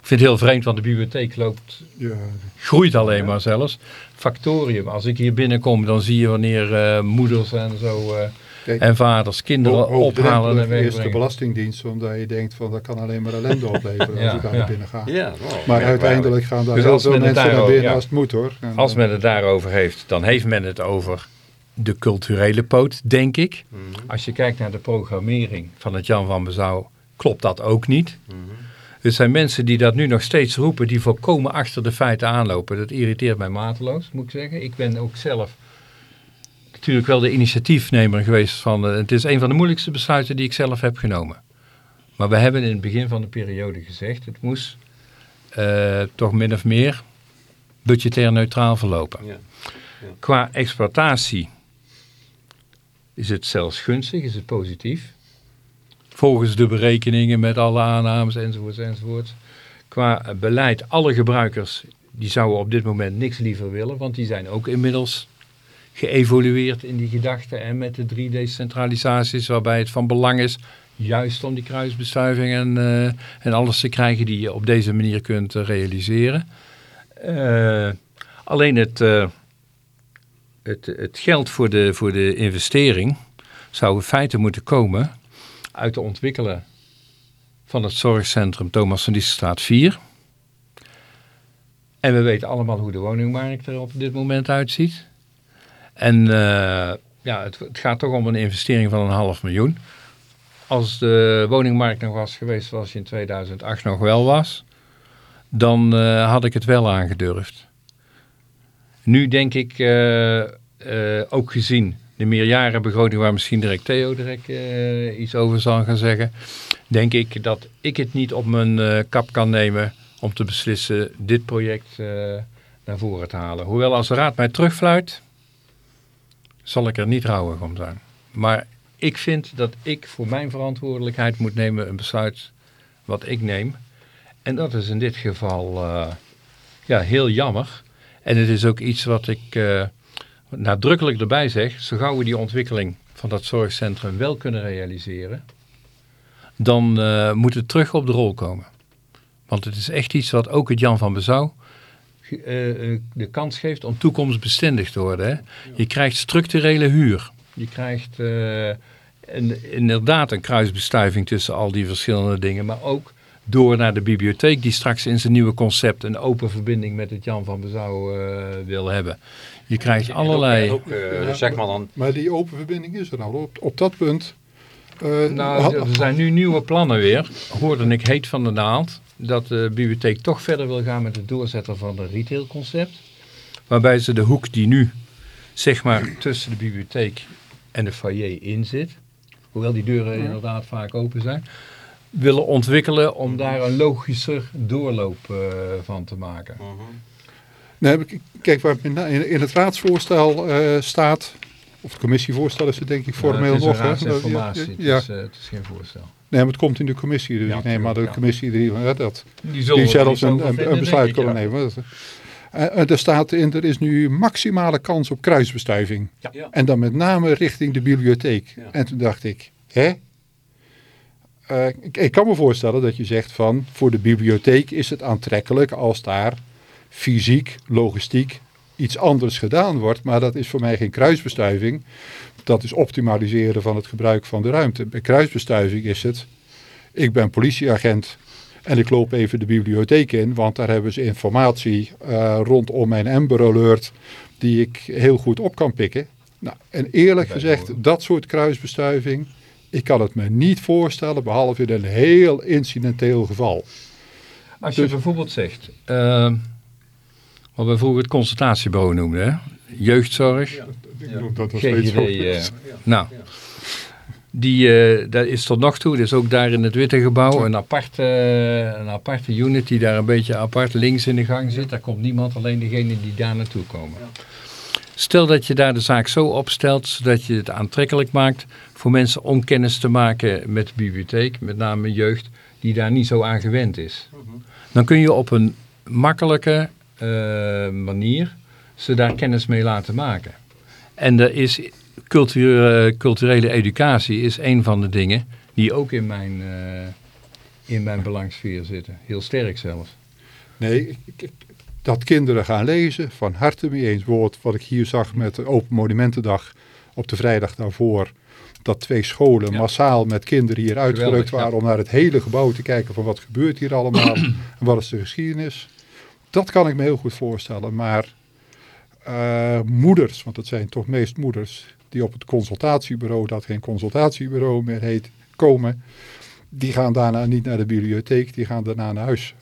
S3: Ik vind het heel vreemd, want de bibliotheek loopt,
S2: Ja,
S3: groeit alleen maar zelfs. Factorium, als ik hier binnenkom, dan zie je wanneer eh, moeders en zo eh,
S2: Kijk,
S3: en vaders kinderen
S2: Ho-
S3: ophalen en
S2: hoogdrempelig is de
S3: wegbrengen.
S2: Belastingdienst, omdat je denkt van dat kan alleen maar ellende opleveren
S3: Ja,
S2: als ik daar
S3: ja.
S2: naar binnen ga.
S1: Ja,
S2: Maar
S1: ja,
S2: uiteindelijk gaan daar
S3: Dus
S2: heel veel mensen naar
S3: daarover-
S2: binnen
S3: ja.
S2: als het moet hoor. En,
S3: Als men het daarover heeft, dan heeft men het over de culturele poot, denk ik.
S1: Mhm,
S3: Als je kijkt naar de programmering van het Jan van Bezouw, klopt dat ook niet.
S1: mhm.
S3: Er zijn mensen die dat nu nog steeds roepen, die volkomen achter de feiten aanlopen. Dat irriteert mij mateloos, moet ik zeggen. Ik ben ook zelf natuurlijk wel de initiatiefnemer geweest van... eh, het is een van de moeilijkste besluiten die ik zelf heb genomen. Maar we hebben in het begin van de periode gezegd, het moest eh, toch min of meer budgetair neutraal verlopen.
S1: Ja.
S3: Qua exploitatie is het zelfs gunstig, is het positief. Volgens de berekeningen met alle aannames enzovoorts enzovoorts. Qua eh, beleid, alle gebruikers die zouden op dit moment niks liever willen, want die zijn ook inmiddels geëvolueerd in die gedachten en met de 3D-centralisaties waarbij het van belang is juist om die kruisbestuiving en, eh, en alles te krijgen die je op deze manier kunt eh, realiseren. Alleen het, het, het geld voor de, voor de investering zou in feite moeten komen uit de ontwikkelen van het zorgcentrum Thomas van Dieselstraat 4. En we weten allemaal hoe de woningmarkt er op dit moment uitziet. En eh, ja, het, gaat toch om een investering van een half miljoen. Als de woningmarkt nog was geweest zoals die in 2008 nog wel was, dan eh, had ik het wel aangedurfd. Nu denk ik, eh, ook gezien de meerjarenbegroting waar misschien direct Theo direct eh, iets over zal gaan zeggen, denk ik dat ik het niet op mijn eh, kap kan nemen om te beslissen dit project eh, naar voren te halen. Hoewel als de raad mij terugfluit, zal ik er niet rouwig om zijn. Maar ik vind dat ik voor mijn verantwoordelijkheid moet nemen een besluit wat ik neem. En dat is in dit geval ja, heel jammer. En het is ook iets wat ik nadrukkelijk erbij zeg. Zo gauw we die ontwikkeling van dat zorgcentrum wel kunnen realiseren, dan eh, moet het terug op de rol komen. Want het is echt iets wat ook het Jan van Bezouw eh, eh, de kans geeft om toekomstbestendig te worden. Hè? Je krijgt structurele huur. Je krijgt inderdaad een kruisbestuiving tussen al die verschillende dingen. Maar ook door naar de bibliotheek die straks in zijn nieuwe concept een open verbinding met het Jan van Bezouw wil hebben. Je krijgt allerlei...
S1: Ook, eh, zeg maar dan,
S2: Maar die open verbinding is er al. Op, op dat punt. eh,
S3: Nou, er zijn nu nieuwe plannen weer. Hoorde ik heet van de naald. Dat de bibliotheek toch verder wil gaan met het doorzetten van het retailconcept. Waarbij ze de hoek die nu, zeg maar, tussen de bibliotheek en de foyer in zit. Hoewel die deuren inderdaad vaak open zijn. Willen ontwikkelen om daar een logischer doorloop eh, van te maken.
S2: Nee, kijk, waar in, in het raadsvoorstel eh, staat, of het commissievoorstel is het denk ik formeel
S3: het is
S2: nog.
S3: een
S2: hè?
S3: raadsinformatie.
S2: Ja,
S3: Het, is, eh, het is geen voorstel.
S2: nee, maar het komt in de commissie. Dus
S3: Ja,
S2: ik neem aan dat de commissie die, dat,
S3: Die,
S2: die
S3: zullen
S2: zelfs een, een,
S3: vinden,
S2: een besluit kunnen
S3: ja.
S2: nemen. Eh, eh, er staat in, er is nu maximale kans op kruisbestuiving.
S1: Ja.
S2: En dan met name richting de bibliotheek.
S1: Ja.
S2: En toen dacht ik, hè? Eh, ik, ik kan me voorstellen dat je zegt van, voor de bibliotheek is het aantrekkelijk als daar fysiek, logistiek iets anders gedaan wordt. Maar dat is voor mij geen kruisbestuiving. Dat is optimaliseren van het gebruik van de ruimte. Bij kruisbestuiving is het, ik ben politieagent en ik loop even de bibliotheek in, want daar hebben ze informatie eh, rondom mijn Amber Alert die ik heel goed op kan pikken. Nou, en eerlijk gezegd, dat soort kruisbestuiving, ik kan het me niet voorstellen, behalve in een heel incidenteel geval.
S3: Als je
S2: Dus-
S3: bijvoorbeeld zegt, eh, wat we vroeger het consultatiebureau noemden, hè? jeugdzorg,
S2: Ik
S3: Ja.
S2: dat steeds
S3: GGD,
S2: zo.
S3: eh, nou, die, eh, dat is tot nog toe, dus ook daar in het Witte Gebouw, een aparte, een aparte unit die daar een beetje apart links in de gang zit. Daar komt niemand, alleen degene die daar naartoe komen. Stel dat je daar de zaak zo opstelt, zodat je het aantrekkelijk maakt voor mensen om kennis te maken met de bibliotheek, met name jeugd, die daar niet zo aan gewend is. Dan kun je op een makkelijke manier ze daar kennis mee laten maken. En er is culturele, culturele educatie is een van de dingen die ook in mijn, eh, in mijn belangsfeer zitten. Heel sterk zelfs.
S2: Nee, dat kinderen gaan lezen, van harte mee eens. Woord wat ik hier zag met de Open Monumentendag op de vrijdag daarvoor. Dat twee scholen
S3: Ja.
S2: massaal met kinderen hier uitgerukt
S3: ja.
S2: waren om naar het hele gebouw te kijken van wat gebeurt hier allemaal en wat is de geschiedenis. Dat kan ik me heel goed voorstellen, maar eh, moeders, want het zijn toch meest moeders, die op het consultatiebureau, dat geen consultatiebureau meer heet, komen, die gaan daarna niet naar de bibliotheek, die gaan daarna naar huis.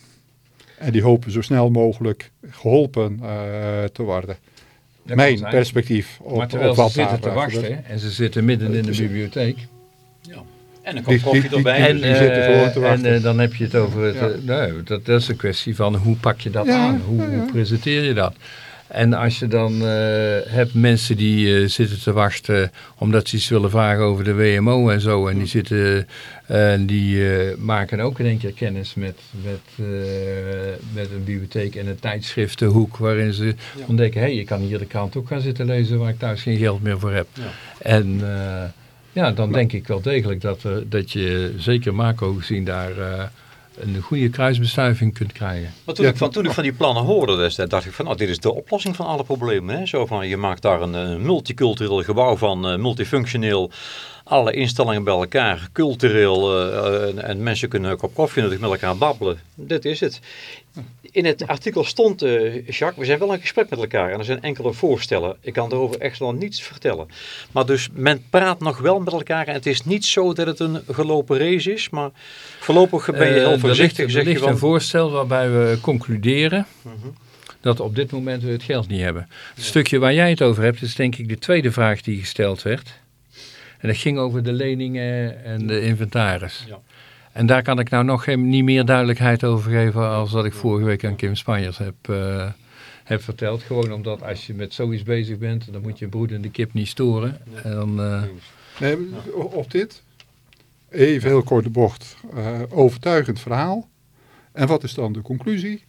S2: En die hopen zo snel mogelijk geholpen eh, te worden.
S3: Dat
S2: Mijn perspectief op,
S3: maar terwijl
S2: op
S3: ze
S2: wat
S3: zitten te wachten en ze zitten midden in de bibliotheek.
S1: En dan komt koffie
S2: die- die-
S1: erbij.
S2: die-
S3: En,
S2: die zitten gewoon te wachten.
S3: en eh, dan heb je het over, het,
S2: Ja.
S3: eh, nou, dat, dat is een kwestie van hoe pak je dat
S2: Ja,
S3: aan? Hoe,
S2: ja, ja.
S3: hoe presenteer je dat? En als je dan eh, hebt mensen die eh, zitten te wachten omdat ze iets willen vragen over de WMO en zo. En die, zitten, eh, die eh, maken ook in één keer kennis met, met, eh, met een bibliotheek en een tijdschriftenhoek. Waarin ze ontdekken, hé, hey, je kan hier de krant ook gaan zitten lezen waar ik thuis geen geld meer voor heb.
S1: Ja.
S3: En eh, ja, dan denk ik wel degelijk dat, er, dat je zeker macro gezien daar eh, een goede kruisbestuiving kunt krijgen.
S1: Maar toen,
S2: Ja,
S1: ik van, toen ik van die plannen hoorde destijds, dacht ik van, nou, dit is de oplossing van alle problemen. Hè? Zo van, je maakt daar een, eh, multicultureel gebouw van, eh, multifunctioneel, alle instellingen bij elkaar, cultureel, eh, en, en mensen kunnen een kop koffie natuurlijk met elkaar babbelen. Dit is het. In het artikel stond, eh, Jacques, we zijn wel in gesprek met elkaar en er zijn enkele voorstellen. Ik kan erover echt nog niets vertellen. Maar dus men praat nog wel met elkaar en het is niet zo dat het een gelopen race is, maar voorlopig ben je
S3: Eh,
S1: heel
S3: er
S1: voorzichtig.
S3: er
S1: zeg je
S3: ligt
S1: van,
S3: een voorstel waarbij we concluderen
S1: Mhm.
S3: dat op dit moment we het geld niet hebben. Het stukje waar jij het over hebt is denk ik de tweede vraag die gesteld werd. En dat ging over de leningen en de inventaris.
S1: Ja.
S3: En daar kan ik nou nog geen, niet meer duidelijkheid over geven als dat ik vorige week aan Kim Spanjers heb, eh, heb verteld. Gewoon omdat als je met zoiets bezig bent, dan moet je broedende kip niet storen. En dan, eh,
S2: Nee, op dit, even heel kort de bocht, eh, overtuigend verhaal. En wat is dan de conclusie?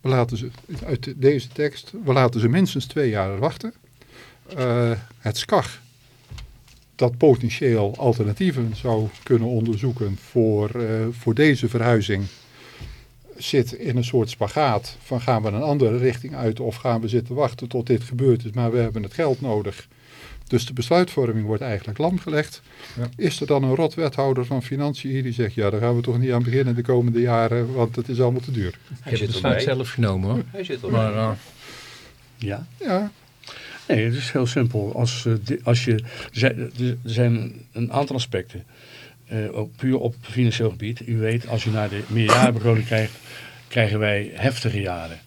S2: We laten ze, uit deze tekst, we laten ze minstens twee jaar wachten. Eh, het SCAG, dat potentieel alternatieven zou kunnen onderzoeken voor, eh, voor deze verhuizing, zit in een soort spagaat van gaan we een andere richting uit of gaan we zitten wachten tot dit gebeurd is, maar we hebben het geld nodig. Dus de besluitvorming wordt eigenlijk lamgelegd.
S3: Ja.
S2: Is er dan een rotwethouder van Financiën hier die zegt, ja daar gaan we toch niet aan beginnen de komende jaren, want het is allemaal te duur.
S3: ik
S1: Hij
S3: heb het besluit zelf genomen hoor.
S1: Hij zit erbij.
S3: Maar, eh,
S4: Ja.
S2: Ja,
S4: Nee, het is heel simpel. Als, eh, als je, er zijn- een aantal aspecten. Ook puur op financieel gebied. U weet, als je naar de meerjarenbegroting kijkt, krijgen wij heftige jaren.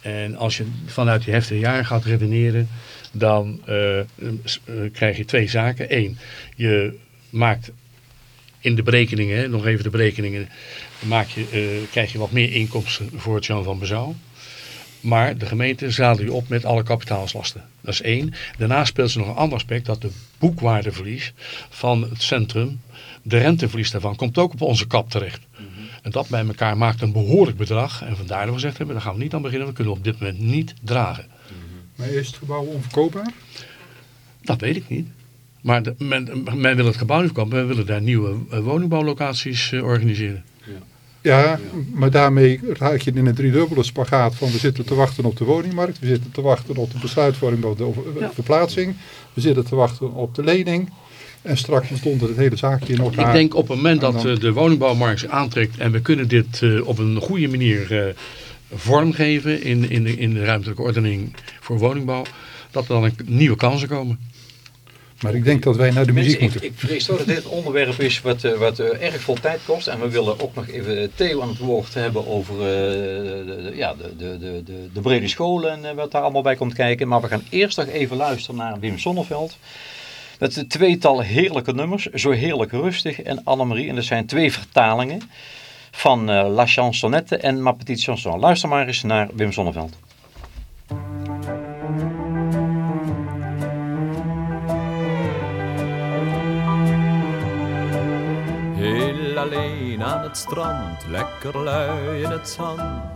S4: En als je vanuit die heftige jaren gaat redeneren, dan eh, krijg je twee zaken. Eén, je maakt in de berekeningen, nog even de berekeningen, maak je, krijg je wat meer inkomsten voor het Jan van Bezouw. Maar de gemeente zadelt je op met alle kapitaalslasten. Dat is één. Daarnaast speelt ze nog een ander aspect, dat de boekwaardeverlies van het centrum, de renteverlies daarvan, komt ook op onze kap terecht. En dat bij elkaar maakt een behoorlijk bedrag. En vandaar dat we gezegd hebben, daar gaan we niet aan beginnen, we kunnen op dit moment niet dragen.
S2: maar is het gebouw onverkoopbaar?
S4: Dat weet ik niet. Maar de, men, men wil het gebouw niet verkopen, we willen daar nieuwe eh, woningbouwlocaties eh, organiseren.
S2: Ja, maar daarmee raak je in een driedubbele spagaat van we zitten te wachten op de woningmarkt, we zitten te wachten op de besluitvorming op de over-
S4: Ja.
S2: verplaatsing, we zitten te wachten op de lening en straks stond het hele zaakje in elkaar.
S4: Ik denk op het moment
S2: En
S4: dat
S2: dan-
S4: eh, de woningbouwmarkt zich aantrekt en we kunnen dit eh, op een goede manier eh, vormgeven in, in, de, in de ruimtelijke ordening voor woningbouw, dat er dan een- nieuwe kansen komen.
S2: Maar ik denk dat wij naar de muziek
S1: Mensen,
S2: moeten.
S1: ik vrees toch dat dit een onderwerp is wat, eh, wat eh, erg veel tijd kost. En we willen ook nog even Theo aan het woord hebben over eh, de, ja, de, de, de, de, de brede scholen en wat daar allemaal bij komt kijken. Maar we gaan eerst nog even luisteren naar Wim Sonneveld. Dat is een tweetal heerlijke nummers, Zo Heerlijk Rustig en Annemarie. En dat zijn twee vertalingen van La Chansonnette en Ma Petite Chanson. Luister maar eens naar Wim Sonneveld.
S6: Heel alleen aan het strand, lekker lui in het zand.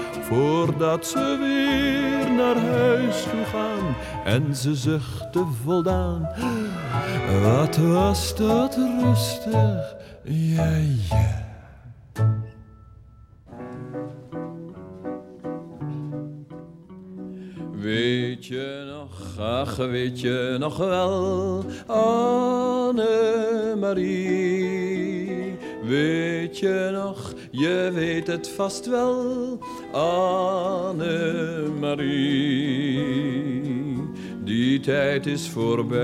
S6: voordat ze weer naar huis toe gaan en ze zuchten voldaan. Wat was dat rustig, ja ja. Weet je nog, ach weet je nog wel, Anne-Marie. Weet je nog, je weet het vast wel, Anne-Marie. Die tijd is voorbij.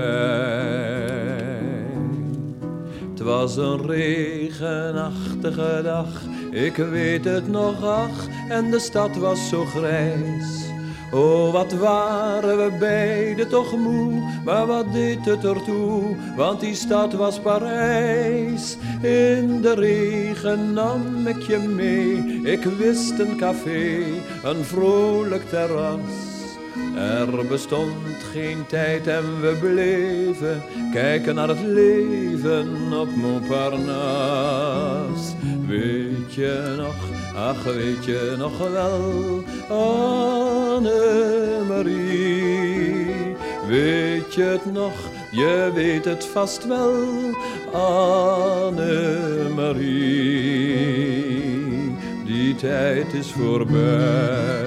S6: Het was een regenachtige dag, ik weet het nog, ach, en de stad was zo grijs. Oh, wat waren we beiden toch moe, maar wat deed het ertoe, want die stad was Parijs. In de regen nam ik mee, ik wist een café, een vrolijk terras. Er bestond geen tijd en we bleven kijken naar het leven op Montparnasse. Weet je nog, ach weet je nog wel, Anne-Marie. Weet je het nog, je weet het vast wel, Anne-Marie. Tijd is voorbij.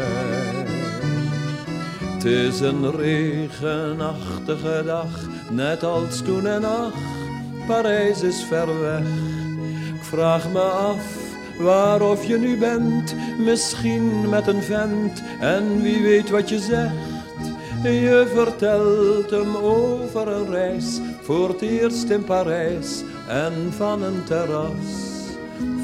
S6: Het is een regenachtige dag, net als toen en ach, Parijs is ver weg. Ik vraag me af waar of je nu bent, misschien met een vent, en wie weet wat je zegt. Je vertelt hem over een reis, voor het eerst in Parijs en van een terras.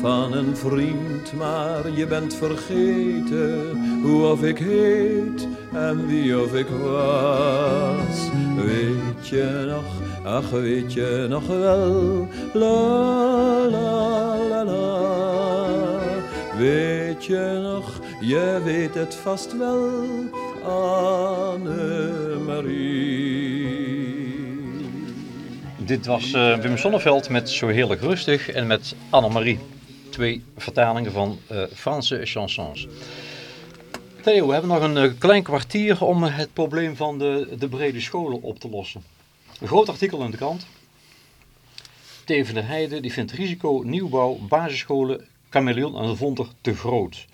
S6: Van een vriend, maar je bent vergeten hoe of ik heet en wie of ik was. Weet je nog, ach weet je nog wel, la la la la. Weet je nog, je weet het vast wel, Annemarie.
S1: Dit was eh, Wim Sonneveld met Zo Heerlijk Rustig en met Annemarie. Twee vertalingen van eh, Franse chansons. Theo, we hebben nog een eh, klein kwartier om het probleem van de, de brede scholen op te lossen. Een groot artikel in de krant. Teven de Heide die vindt risico nieuwbouw basisscholen Chameleon en de Vonder te groot.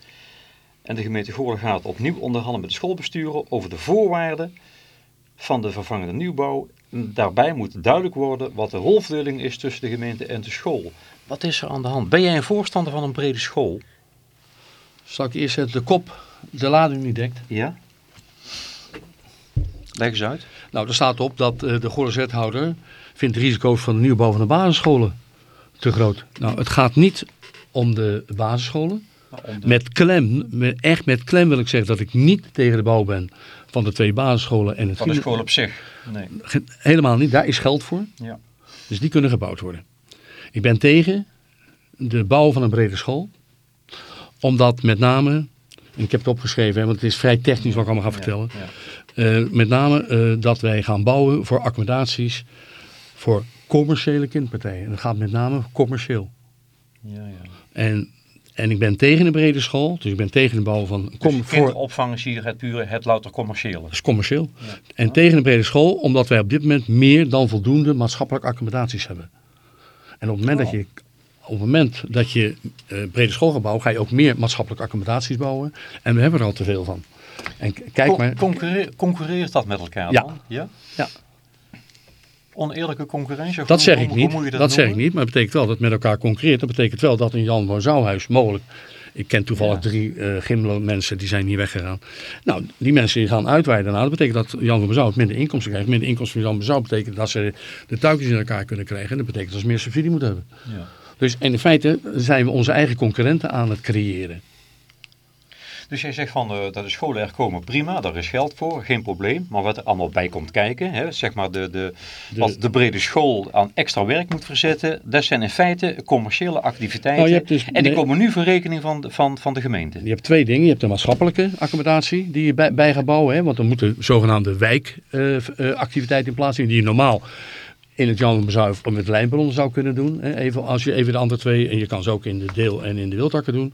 S1: En de gemeente Goorlen gaat opnieuw onderhandelen met de schoolbesturen over de voorwaarden van de vervangende nieuwbouw. Daarbij moet duidelijk worden wat de rolverdeling is tussen de gemeente en de school. Wat is er aan de hand? Ben jij een voorstander van een brede school?
S4: Zal ik eerst zetten de kop de lading niet dekt?
S1: Ja? Leg eens uit.
S4: Nou, er staat op dat eh, de wethouder vindt de risico's van de nieuwbouw van de basisscholen te groot. Nou, het gaat niet om de basisscholen. Met klem, met, echt met klem wil ik zeggen dat ik niet tegen de bouw ben van de twee basisscholen en het
S1: Van de school op zich? Nee.
S4: Helemaal niet, daar is geld voor.
S1: Ja.
S4: Dus die kunnen gebouwd worden. Ik ben tegen de bouw van een brede school. Omdat met name, en ik heb het opgeschreven, hè, want het is vrij technisch wat ik allemaal ga vertellen.
S1: Ja.
S4: Eh, met name eh, dat wij gaan bouwen voor accommodaties voor commerciële kindpartijen. En dat gaat met name commercieel.
S1: Ja, ja.
S4: En, en ik ben tegen een brede school, dus ik ben tegen de bouw van... Kom,
S1: Dus
S4: voor,
S1: hier het pure, het louter commerciele.
S4: dat is commercieel. En tegen een brede school, omdat wij op dit moment meer dan voldoende maatschappelijke accommodaties hebben. En op het moment dat je, op het moment dat je eh, brede school gaat bouwen, ga je ook meer maatschappelijke accommodaties bouwen. En we hebben er al te veel van. En kijk
S1: Con-
S4: maar,
S1: concurreer- concurreert dat met elkaar
S4: Ja.
S1: dan? Ja.
S4: Ja.
S1: Oneerlijke concurrentie? Of
S4: dat
S1: hoe-
S4: zeg ik niet. Dat, zeg ik niet, maar het betekent wel dat het met elkaar concurreert. Dat betekent wel dat een Jan van Zouwhuis mogelijk... Ik ken toevallig
S1: Ja.
S4: drie eh Gimmelo mensen die zijn hier weggegaan. Nou, die mensen die gaan uitweiden. Nou, dat betekent dat Jan van Bezouw minder inkomsten krijgt. Minder inkomsten van Jan van Bezouw betekent dat ze de touwtjes in elkaar kunnen krijgen. En dat betekent dat ze meer subsidie moeten hebben.
S1: Ja.
S4: Dus in feite zijn we onze eigen concurrenten aan het creëren.
S1: Dus jij zegt van eh, dat de scholen er komen, prima, daar is geld voor, geen probleem. Maar wat er allemaal bij komt kijken, hè, zeg maar de, de, wat de brede school aan extra werk moet verzetten, dat zijn in feite commerciële activiteiten.
S4: Nou, dus-
S1: en die
S4: nee.
S1: komen nu voor rekening van, de- van, van de gemeente.
S4: Je hebt twee dingen. Je hebt de maatschappelijke accommodatie die je bij, bij gaat bouwen. Hè? Want dan moeten zogenaamde wijkactiviteiten in plaats zijn die je normaal in het Jan Bezouw of met Lijnbron zou kunnen doen. Hè? Even, als je even de andere twee, en je kan ze ook in de deel en in de wildtakken doen.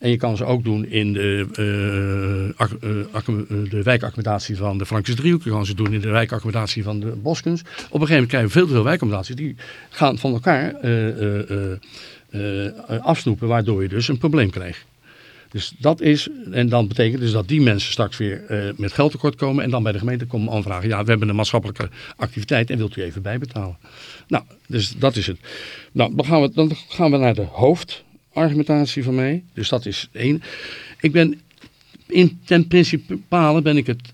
S4: En je kan ze ook doen in de, eh, eh, eh, de wijkaccommodatie van de Frankse driehoek. Je kan ze doen in de wijkaccommodatie van de Boskens. Op een gegeven moment krijgen we veel te veel wijkaccommodaties. Die gaan van elkaar afsnoepen, waardoor je dus een probleem krijgt. Dus dat is, en dan betekent dus dat die mensen straks weer met geld tekort komen en dan bij de gemeente komen aanvragen. Ja, we hebben een maatschappelijke activiteit en wilt u even bijbetalen? Nou, dus dat is het. Nou, dan gaan we, dan gaan we naar de hoofdargumentatie van mij. Dus dat is één. Ik ben, in, ten principale ben ik het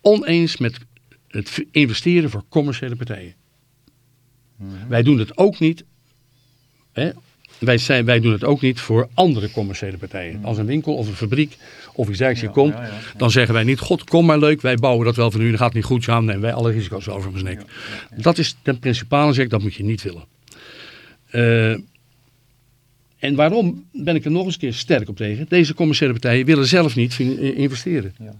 S4: oneens met het investeren voor commerciële partijen. Wij doen het ook niet Hè? Wij, zijn, wij doen het ook niet voor andere commerciële partijen. Als een winkel of een fabriek of iets dergelijks komt,
S1: ja, ja,
S4: dan zeggen wij niet, god kom maar leuk, wij bouwen dat wel voor u, dan gaat het niet goed, ja, nemen wij alle risico's over ons nek. Dat is ten principale zeg ik, dat moet je niet willen. Eh, en waarom ben ik er nog eens een keer sterk op tegen? Deze commerciële partijen willen zelf niet investeren.
S1: Ja.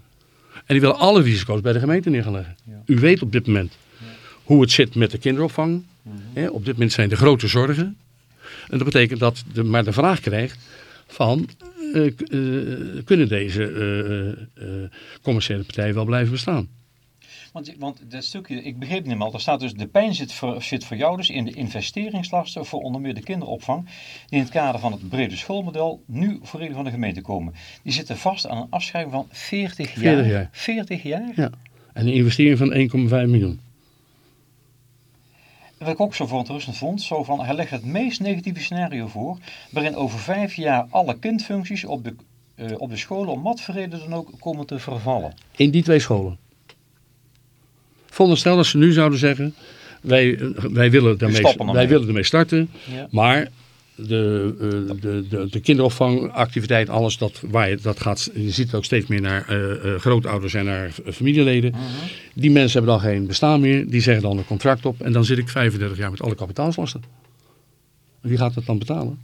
S4: En die willen alle risico's bij de gemeente neer gaan leggen. U weet op dit moment hoe het zit met de kinderopvang. Hè, op dit moment zijn de grote zorgen. En dat betekent dat de, maar de vraag krijgt van... eh, eh, kunnen deze eh, commerciële partijen wel blijven bestaan?
S1: Want, want dat stukje, ik begreep niet meer, er staat dus de pijn zit voor, zit voor jou dus in de investeringslasten voor onder meer de kinderopvang, die in het kader van het brede schoolmodel nu voor van de gemeente komen. Die zitten vast aan een afschrijving van 40 jaar.
S4: 40 jaar.
S1: 40 jaar?
S4: Ja. En een investering van 1,5 miljoen.
S1: Wat ik ook zo verontrustend vond, zo van, hij legt het meest negatieve scenario voor, waarin over vijf jaar alle kindfuncties op de, eh, op de scholen om wat voor reden dan ook komen te vervallen.
S4: In die twee scholen. Veronderstel dat ze nu zouden zeggen, wij, wij, willen, daarmee, wij willen ermee starten,
S1: Ja.
S4: maar de, uh, de, de, de kinderopvangactiviteit, alles dat, waar je, dat gaat, je ziet ook steeds meer naar uh, grootouders en naar familieleden.
S1: Mhm.
S4: Die mensen hebben dan geen bestaan meer, die zeggen dan een contract op en dan zit ik 35 jaar met alle kapitaalslasten. Wie gaat dat dan betalen?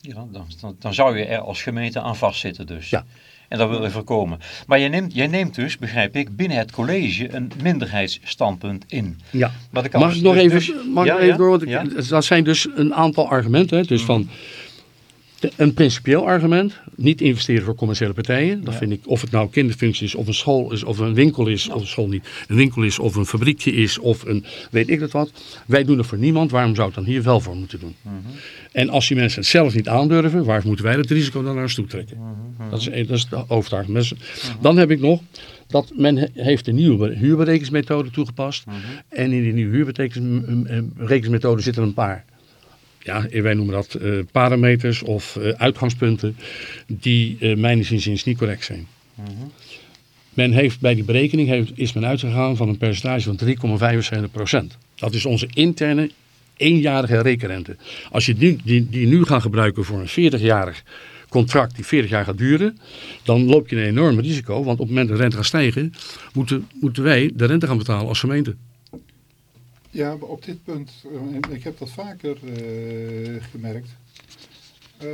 S1: Ja, dan, dan, dan, zou je er als gemeente aan vastzitten dus.
S4: Ja.
S1: En dat wil je voorkomen. Maar jij neemt, jij neemt dus, begrijp ik, binnen het college een minderheidsstandpunt in.
S4: Ja.
S1: Wat ik al-
S4: Mag ik nog
S1: dus-
S4: even,
S1: dus-
S4: mag ik
S1: ja,
S4: even
S1: ja,
S4: door? Want ik-. Dat zijn dus een aantal argumenten. Hè? Dus van de- een principieel argument, niet investeren voor commerciële partijen. Dat
S1: Ja.
S4: vind ik, of het nou kinderfunctie is, of een school is, of een winkel is, of een school niet. Een winkel is, of een fabriekje is, of een weet ik dat wat. Wij doen het voor niemand, waarom zou het dan hier wel voor moeten doen?
S1: Mhm.
S4: En als die mensen het zelf niet aandurven, waar moeten wij het risico dan naar ons toe trekken?
S1: Mhm,
S4: Dat is, dat is de hoofdargument. Dan heb ik nog dat men he- heeft een nieuwe huurberekeningsmethode toegepast.
S1: Mhm.
S4: En in die nieuwe huurberekeningsmethode zitten een paar, ja, wij noemen dat eh, parameters of eh, uitgangspunten, die uh, mijn inziens niet correct zijn.
S1: Mhm.
S4: Men heeft bij die berekening heeft, is men uitgegaan van een percentage van 3,75%. Dat is onze interne eenjarige rekenrente. Als je die, die, die nu gaat gebruiken voor een 40-jarig contract die 40 jaar gaat duren, dan loop je een enorm risico. Want op het moment dat de rente gaat stijgen, moeten, moeten wij de rente gaan betalen als gemeente.
S2: Ja, op dit punt, eh, en ik heb dat vaker eh, gemerkt. Eh,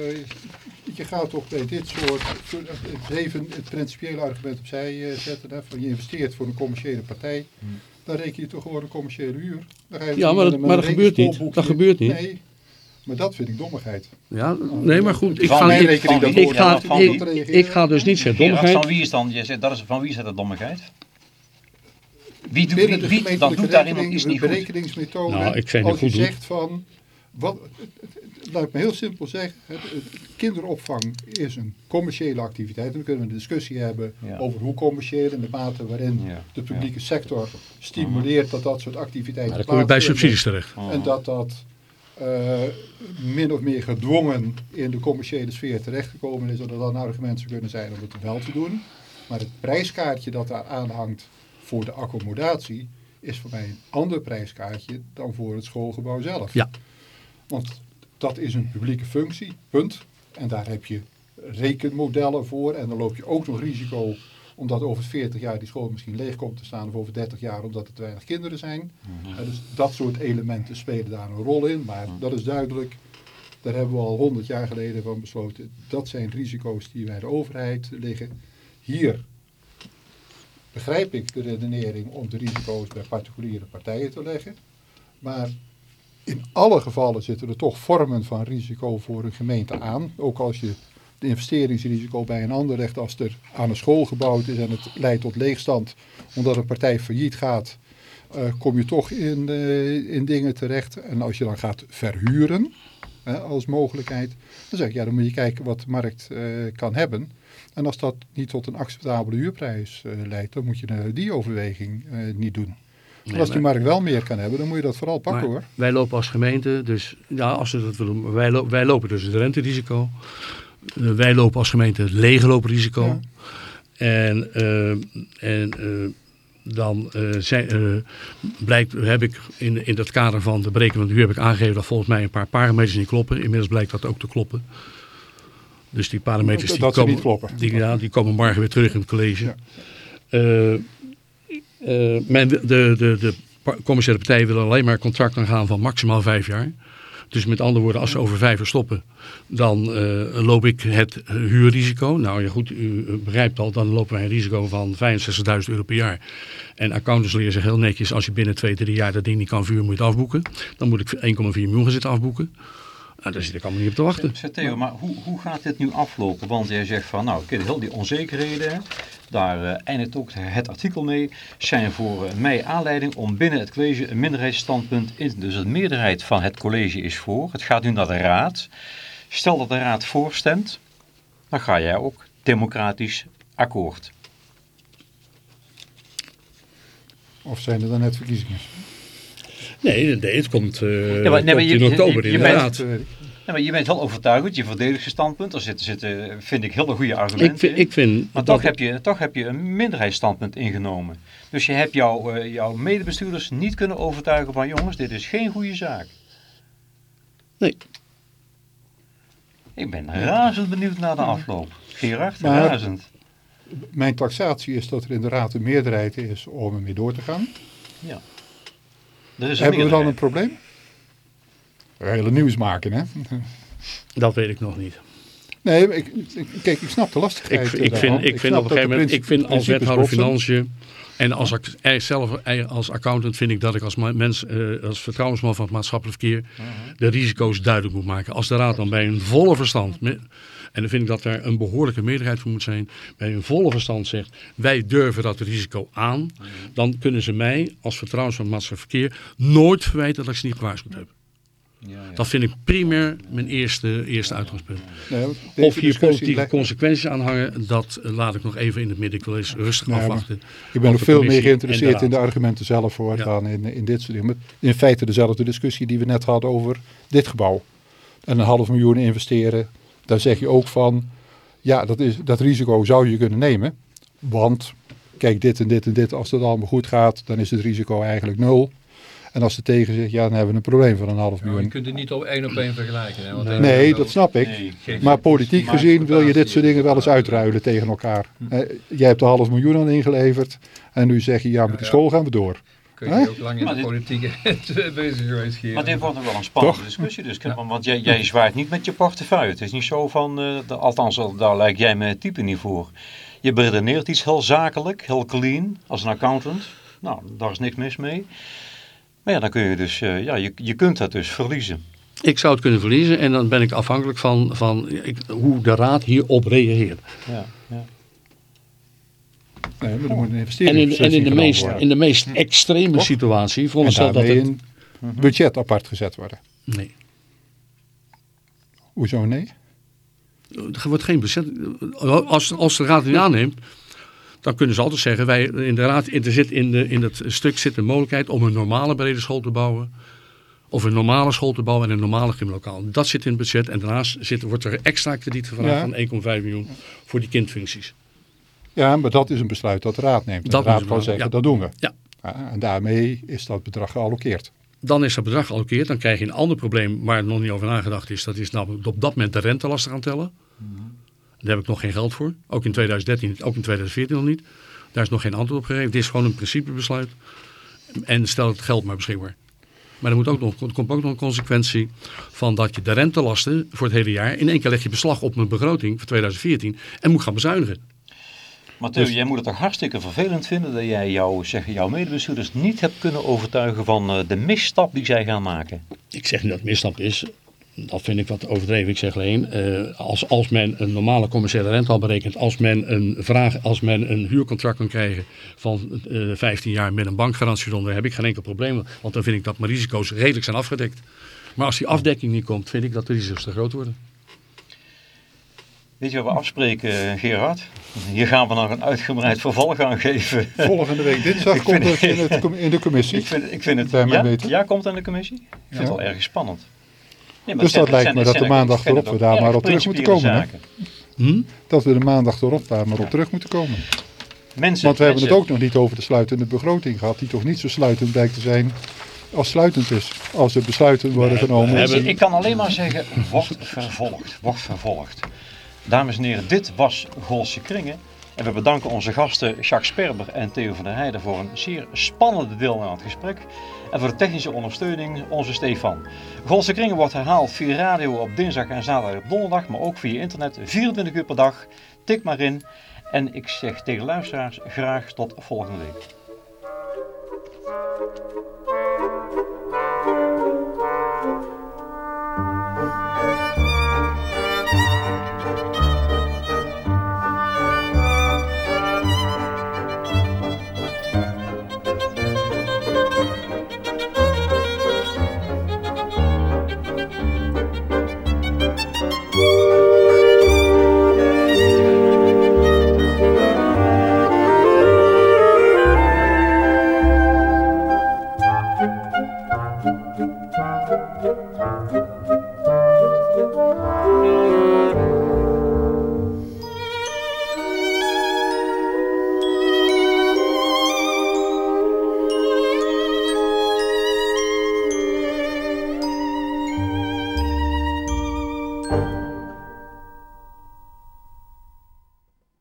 S2: je gaat toch bij dit soort, even het principiële argument opzij zetten. Hè, van je investeert voor een commerciële partij. Dan reken je toch gewoon een commerciële huur. Dan ga je
S4: Ja, maar dat- maar dat gebeurt niet. Dat gebeurt niet.
S2: Nee, maar dat vind ik dommigheid.
S4: Ja, nee, maar goed, ik
S1: Van
S4: ga, ik, ga, ik, ga dus niet zeggen dommigheid.
S1: van wie is dan, je zegt, dat is, van wie is dat dommigheid? Wie, doet,
S2: Binnen
S1: wie,
S2: de
S1: wie,
S2: gemeentelijke
S1: dan doet daar iemand iets niet goed.
S2: berekeningsmethode,
S4: Nou, ik
S2: als je zegt van, wat, laat ik me heel simpel zeggen, het, het- kinderopvang is een commerciële activiteit. En dan kunnen we een discussie hebben
S1: Ja.
S2: over hoe commercieel en de mate waarin
S1: Ja,
S2: de publieke sector stimuleert dat dat soort activiteiten
S4: Maar dan kom je bij subsidies terecht.
S2: En dat dat eh, min of meer gedwongen in de commerciële sfeer terechtgekomen is, zodat dat een argument zou kunnen zijn om het wel te doen. Maar het prijskaartje dat daar aanhangt voor de accommodatie is voor mij een ander prijskaartje dan voor het schoolgebouw zelf.
S4: Ja.
S2: Want dat is een publieke functie, punt. En daar heb je rekenmodellen voor. En dan loop je ook nog risico omdat over 40 jaar die school misschien leeg komt te staan. Of over 30 jaar omdat er te weinig kinderen zijn.
S1: Mhm.
S2: Dus dat soort elementen spelen daar een rol in. Maar dat is duidelijk. Daar hebben we al 100 jaar geleden van besloten. Dat zijn risico's die bij de overheid liggen. Hier begrijp ik de redenering om de risico's bij particuliere partijen te leggen. Maar in alle gevallen zitten er toch vormen van risico voor een gemeente aan. Ook als je de investeringsrisico bij een ander legt als er aan een school gebouwd is en het leidt tot leegstand omdat een partij failliet gaat, eh, kom je toch in, eh, in dingen terecht. En als je dan gaat verhuren hè, als mogelijkheid, dan zeg ik ja, dan moet je kijken wat de markt eh, kan hebben. En als dat niet tot een acceptabele huurprijs eh, leidt, dan moet je eh, die overweging niet doen. Maar als die markt wel meer kan hebben, dan moet je dat vooral pakken hoor.
S4: Wij lopen als gemeente, dus ja, als ze dat willen, wij, lo- wij lopen dus het renterisico. Wij lopen als gemeente het leeglooprisico.
S2: Ja.
S4: En, en dan eh, zijn, eh, blijkt, heb ik in, in dat kader van de berekening van de huur heb ik aangegeven dat volgens mij een paar parameters niet kloppen. Inmiddels blijkt dat ook te kloppen. Dus die parameters die
S2: Dat
S4: komen,
S2: niet kloppen.
S4: Die, ja, die komen morgen weer terug in het college.
S2: Ja.
S4: Eh, men, de, de, de, commerciële partijen willen alleen maar contracten gaan van maximaal vijf jaar. Dus met andere woorden, als ze over vijf jaar stoppen, dan eh, loop ik het eh, huurrisico. Nou ja goed, u begrijpt al, dan lopen wij een risico van 65.000 euro per jaar. En accountants leren zich heel netjes, als je binnen twee, drie jaar dat ding niet kan vuren, moet je afboeken. Dan moet ik 1,4 miljoen gaan afboeken. Nou, daar zit ik allemaal niet op te wachten.
S1: Zeg Theo, maar hoe, hoe gaat dit nu aflopen? Want jij zegt van, nou, kijk, heel die onzekerheden, daar eh, eindigt ook het artikel mee, zijn voor eh, mij aanleiding om binnen het college een minderheidsstandpunt in. Dus de meerderheid van het college is voor. Het gaat nu naar de raad. Stel dat de raad voorstemt, dan ga jij ook democratisch akkoord.
S2: Of zijn er dan net verkiezingen?
S4: Nee, nee het komt, eh,
S1: Ja, maar- nee, maar
S4: komt
S1: je-
S4: in oktober
S1: je- je
S4: inderdaad.
S1: Ja, maar je bent wel overtuigend, je verdedigt je standpunt. Er zitten, zitten vind ik, hele goede argumenten
S4: Ik vind,
S1: in.
S4: ik vind
S1: Maar toch heb, je, toch heb je een minderheidsstandpunt ingenomen. Dus je hebt jouw, eh, jouw medebestuurders niet kunnen overtuigen van jongens, dit is geen goede zaak.
S4: Nee.
S1: Ik ben razend benieuwd naar de afloop. Gerard,
S2: Maar-
S1: razend.
S2: Mijn taxatie is dat er in de raad een meerderheid is om ermee door te gaan.
S1: Een
S2: Hebben we dan een probleem? Hele nieuws maken, hè?
S4: Dat weet ik nog niet.
S2: Nee, ik, ik- kijk, ik snap de lastigheid.
S4: Ik, ik,
S2: daarvan.
S4: vind, ik vind op een gegeven moment, ik vind als wethouder financiën en als eh, zelf eh, als accountant vind ik dat ik als mens, eh, als vertrouwensman van het maatschappelijk verkeer de risico's duidelijk moet maken. Als de raad dan bij een volle verstand, en dan vind ik dat er een behoorlijke meerderheid voor moet zijn, bij een volle verstand zegt wij durven dat risico aan, dan kunnen ze mij als vertrouwensman van het maatschappelijk verkeer nooit verwijten dat ik ze niet gewaarschuwd heb. Dat vind ik primair mijn eerste, eerste uitgangspunt.
S2: Nee,
S4: Of hier politieke consequenties aan hangen, dat eh, laat ik nog even in het midden. Ik wil eens rustig
S2: Nee,
S4: afwachten.
S2: Ik ben nog veel meer geïnteresseerd
S4: de
S2: in de argumenten zelf hoor,
S4: Ja.
S2: dan in, in dit soort dingen. In feite dezelfde discussie die we net hadden over dit gebouw. En een half miljoen investeren. Daar zeg je ook van, ja, dat, is, dat risico zou je kunnen nemen. Want, kijk, dit en dit en dit, als het allemaal goed gaat, dan is het risico eigenlijk nul. En als het tegen zit, ja, dan hebben we een probleem van een half
S3: Nou, je
S2: miljoen.
S3: kunt het niet op één op één vergelijken. Hè, want
S2: Nee, dat snap ik.
S1: Nee.
S2: Maar politiek gezien wil je dit soort dingen wel eens uitruilen tegen elkaar. Eh, jij hebt een half miljoen aan ingeleverd. En nu zeg je, ja, met die
S3: Ja.
S2: school gaan we door.
S3: Kun je ook lang in
S1: Maar
S3: de
S1: dit-
S3: politiek bezig geweest, Gerard.
S1: Maar dit wordt nog wel een spannende
S2: Toch?
S1: discussie. Dus, Want jij, jij zwaait niet met je portefeuille. Het is niet zo van, eh, de- althans daar lijkt jij me het type niet voor. Je beredeneert iets heel zakelijk, heel clean, als een accountant. Nou, daar is niks mis mee. Maar ja, dan kun je dus, eh, ja, je, je kunt dat dus verliezen.
S4: Ik zou het kunnen verliezen en dan ben ik afhankelijk van, van ik, hoe de raad hierop reageert.
S1: Ja, ja.
S2: Nee, maar er moet een
S4: En in, en in, de, meest,
S2: worden.
S4: in de meest extreme situatie, veronderstel dat het...
S2: een budget apart gezet worden.
S4: Nee,
S2: Hoezo nee?
S4: er wordt geen bezet. Als, als de raad het niet aanneemt, dan kunnen ze altijd zeggen, wij in de raad, er zit in, de, in het stuk zit de mogelijkheid om een normale brede school te bouwen. Of een normale school te bouwen en een normale gymlokaal. Dat zit in het budget. En daarnaast zit, wordt er extra krediet gevraagd
S2: Ja.
S4: van 1,5 miljoen voor die kindfuncties.
S2: Ja, maar dat is een besluit dat de raad neemt.
S4: Dat
S2: de raad kan zeggen,
S4: ja.
S2: dat doen we.
S4: Ja.
S2: en daarmee is dat bedrag geallokeerd.
S4: Dan is dat bedrag geallokeerd. Dan krijg je een ander probleem waar nog niet over nagedacht is. Dat is namelijk op dat moment de rentelasten gaan tellen. Daar heb ik nog geen geld voor. Ook in 2013 niet, ook in 2014 nog niet. Daar is nog geen antwoord op gegeven. Dit is gewoon een principebesluit. En stel het geld maar beschikbaar. Maar er, moet ook nog, er komt ook nog een consequentie van dat je de rentelasten voor het hele jaar... in één keer leg je beslag op een begroting voor 2014 en moet gaan bezuinigen.
S1: Maar Theo,
S2: Dus-
S1: jij moet het toch hartstikke vervelend vinden dat jij jouw, zeg, jouw medebestuurders niet hebt kunnen overtuigen van eh, de misstap die zij gaan maken.
S4: Ik zeg niet dat het misstap is. Dat vind ik wat overdreven. Ik zeg alleen, eh, als, als men een normale commerciële rente al berekent, als men een, vraag, als men een huurcontract kan krijgen van eh 15 jaar met een bankgarantie eronder, heb ik geen enkel probleem. Want dan vind ik dat mijn risico's redelijk zijn afgedekt. Maar als die afdekking niet komt, vind ik dat de risico's te groot worden.
S1: Weet je wat we afspreken, Gerard? Hier gaan we nog een uitgebreid vervolg aan geven.
S2: Volgende week dinsdag komt het in, het, in de commissie.
S1: Ik vind, ik vind het, ja,
S2: weten.
S1: ja, komt aan de commissie? Ik vind het wel erg spannend. Nee,
S2: Dus dat lijkt me dat de maandag erop we daar maar op terug moeten komen.
S4: Hm?
S2: Dat we de maandag erop daar maar op terug moeten komen.
S1: Mensen,
S2: Want we hebben het ook nog niet over de sluitende begroting gehad. Die toch niet zo sluitend blijkt te zijn als sluitend is. Als er besluiten worden genomen.
S1: Ik kan alleen maar zeggen, wordt vervolgd, wordt vervolgd. Dames en heren, dit was Golse Kringen. En we bedanken onze gasten Jacques Sperber en Theo van der Heijden voor een zeer spannende deel aan het gesprek. En voor de technische ondersteuning onze Stefan. Golse Kringen wordt herhaald via radio op dinsdag en zaterdag op donderdag, maar ook via internet 24 uur per dag. Tik maar in. En ik zeg tegen luisteraars graag tot volgende week.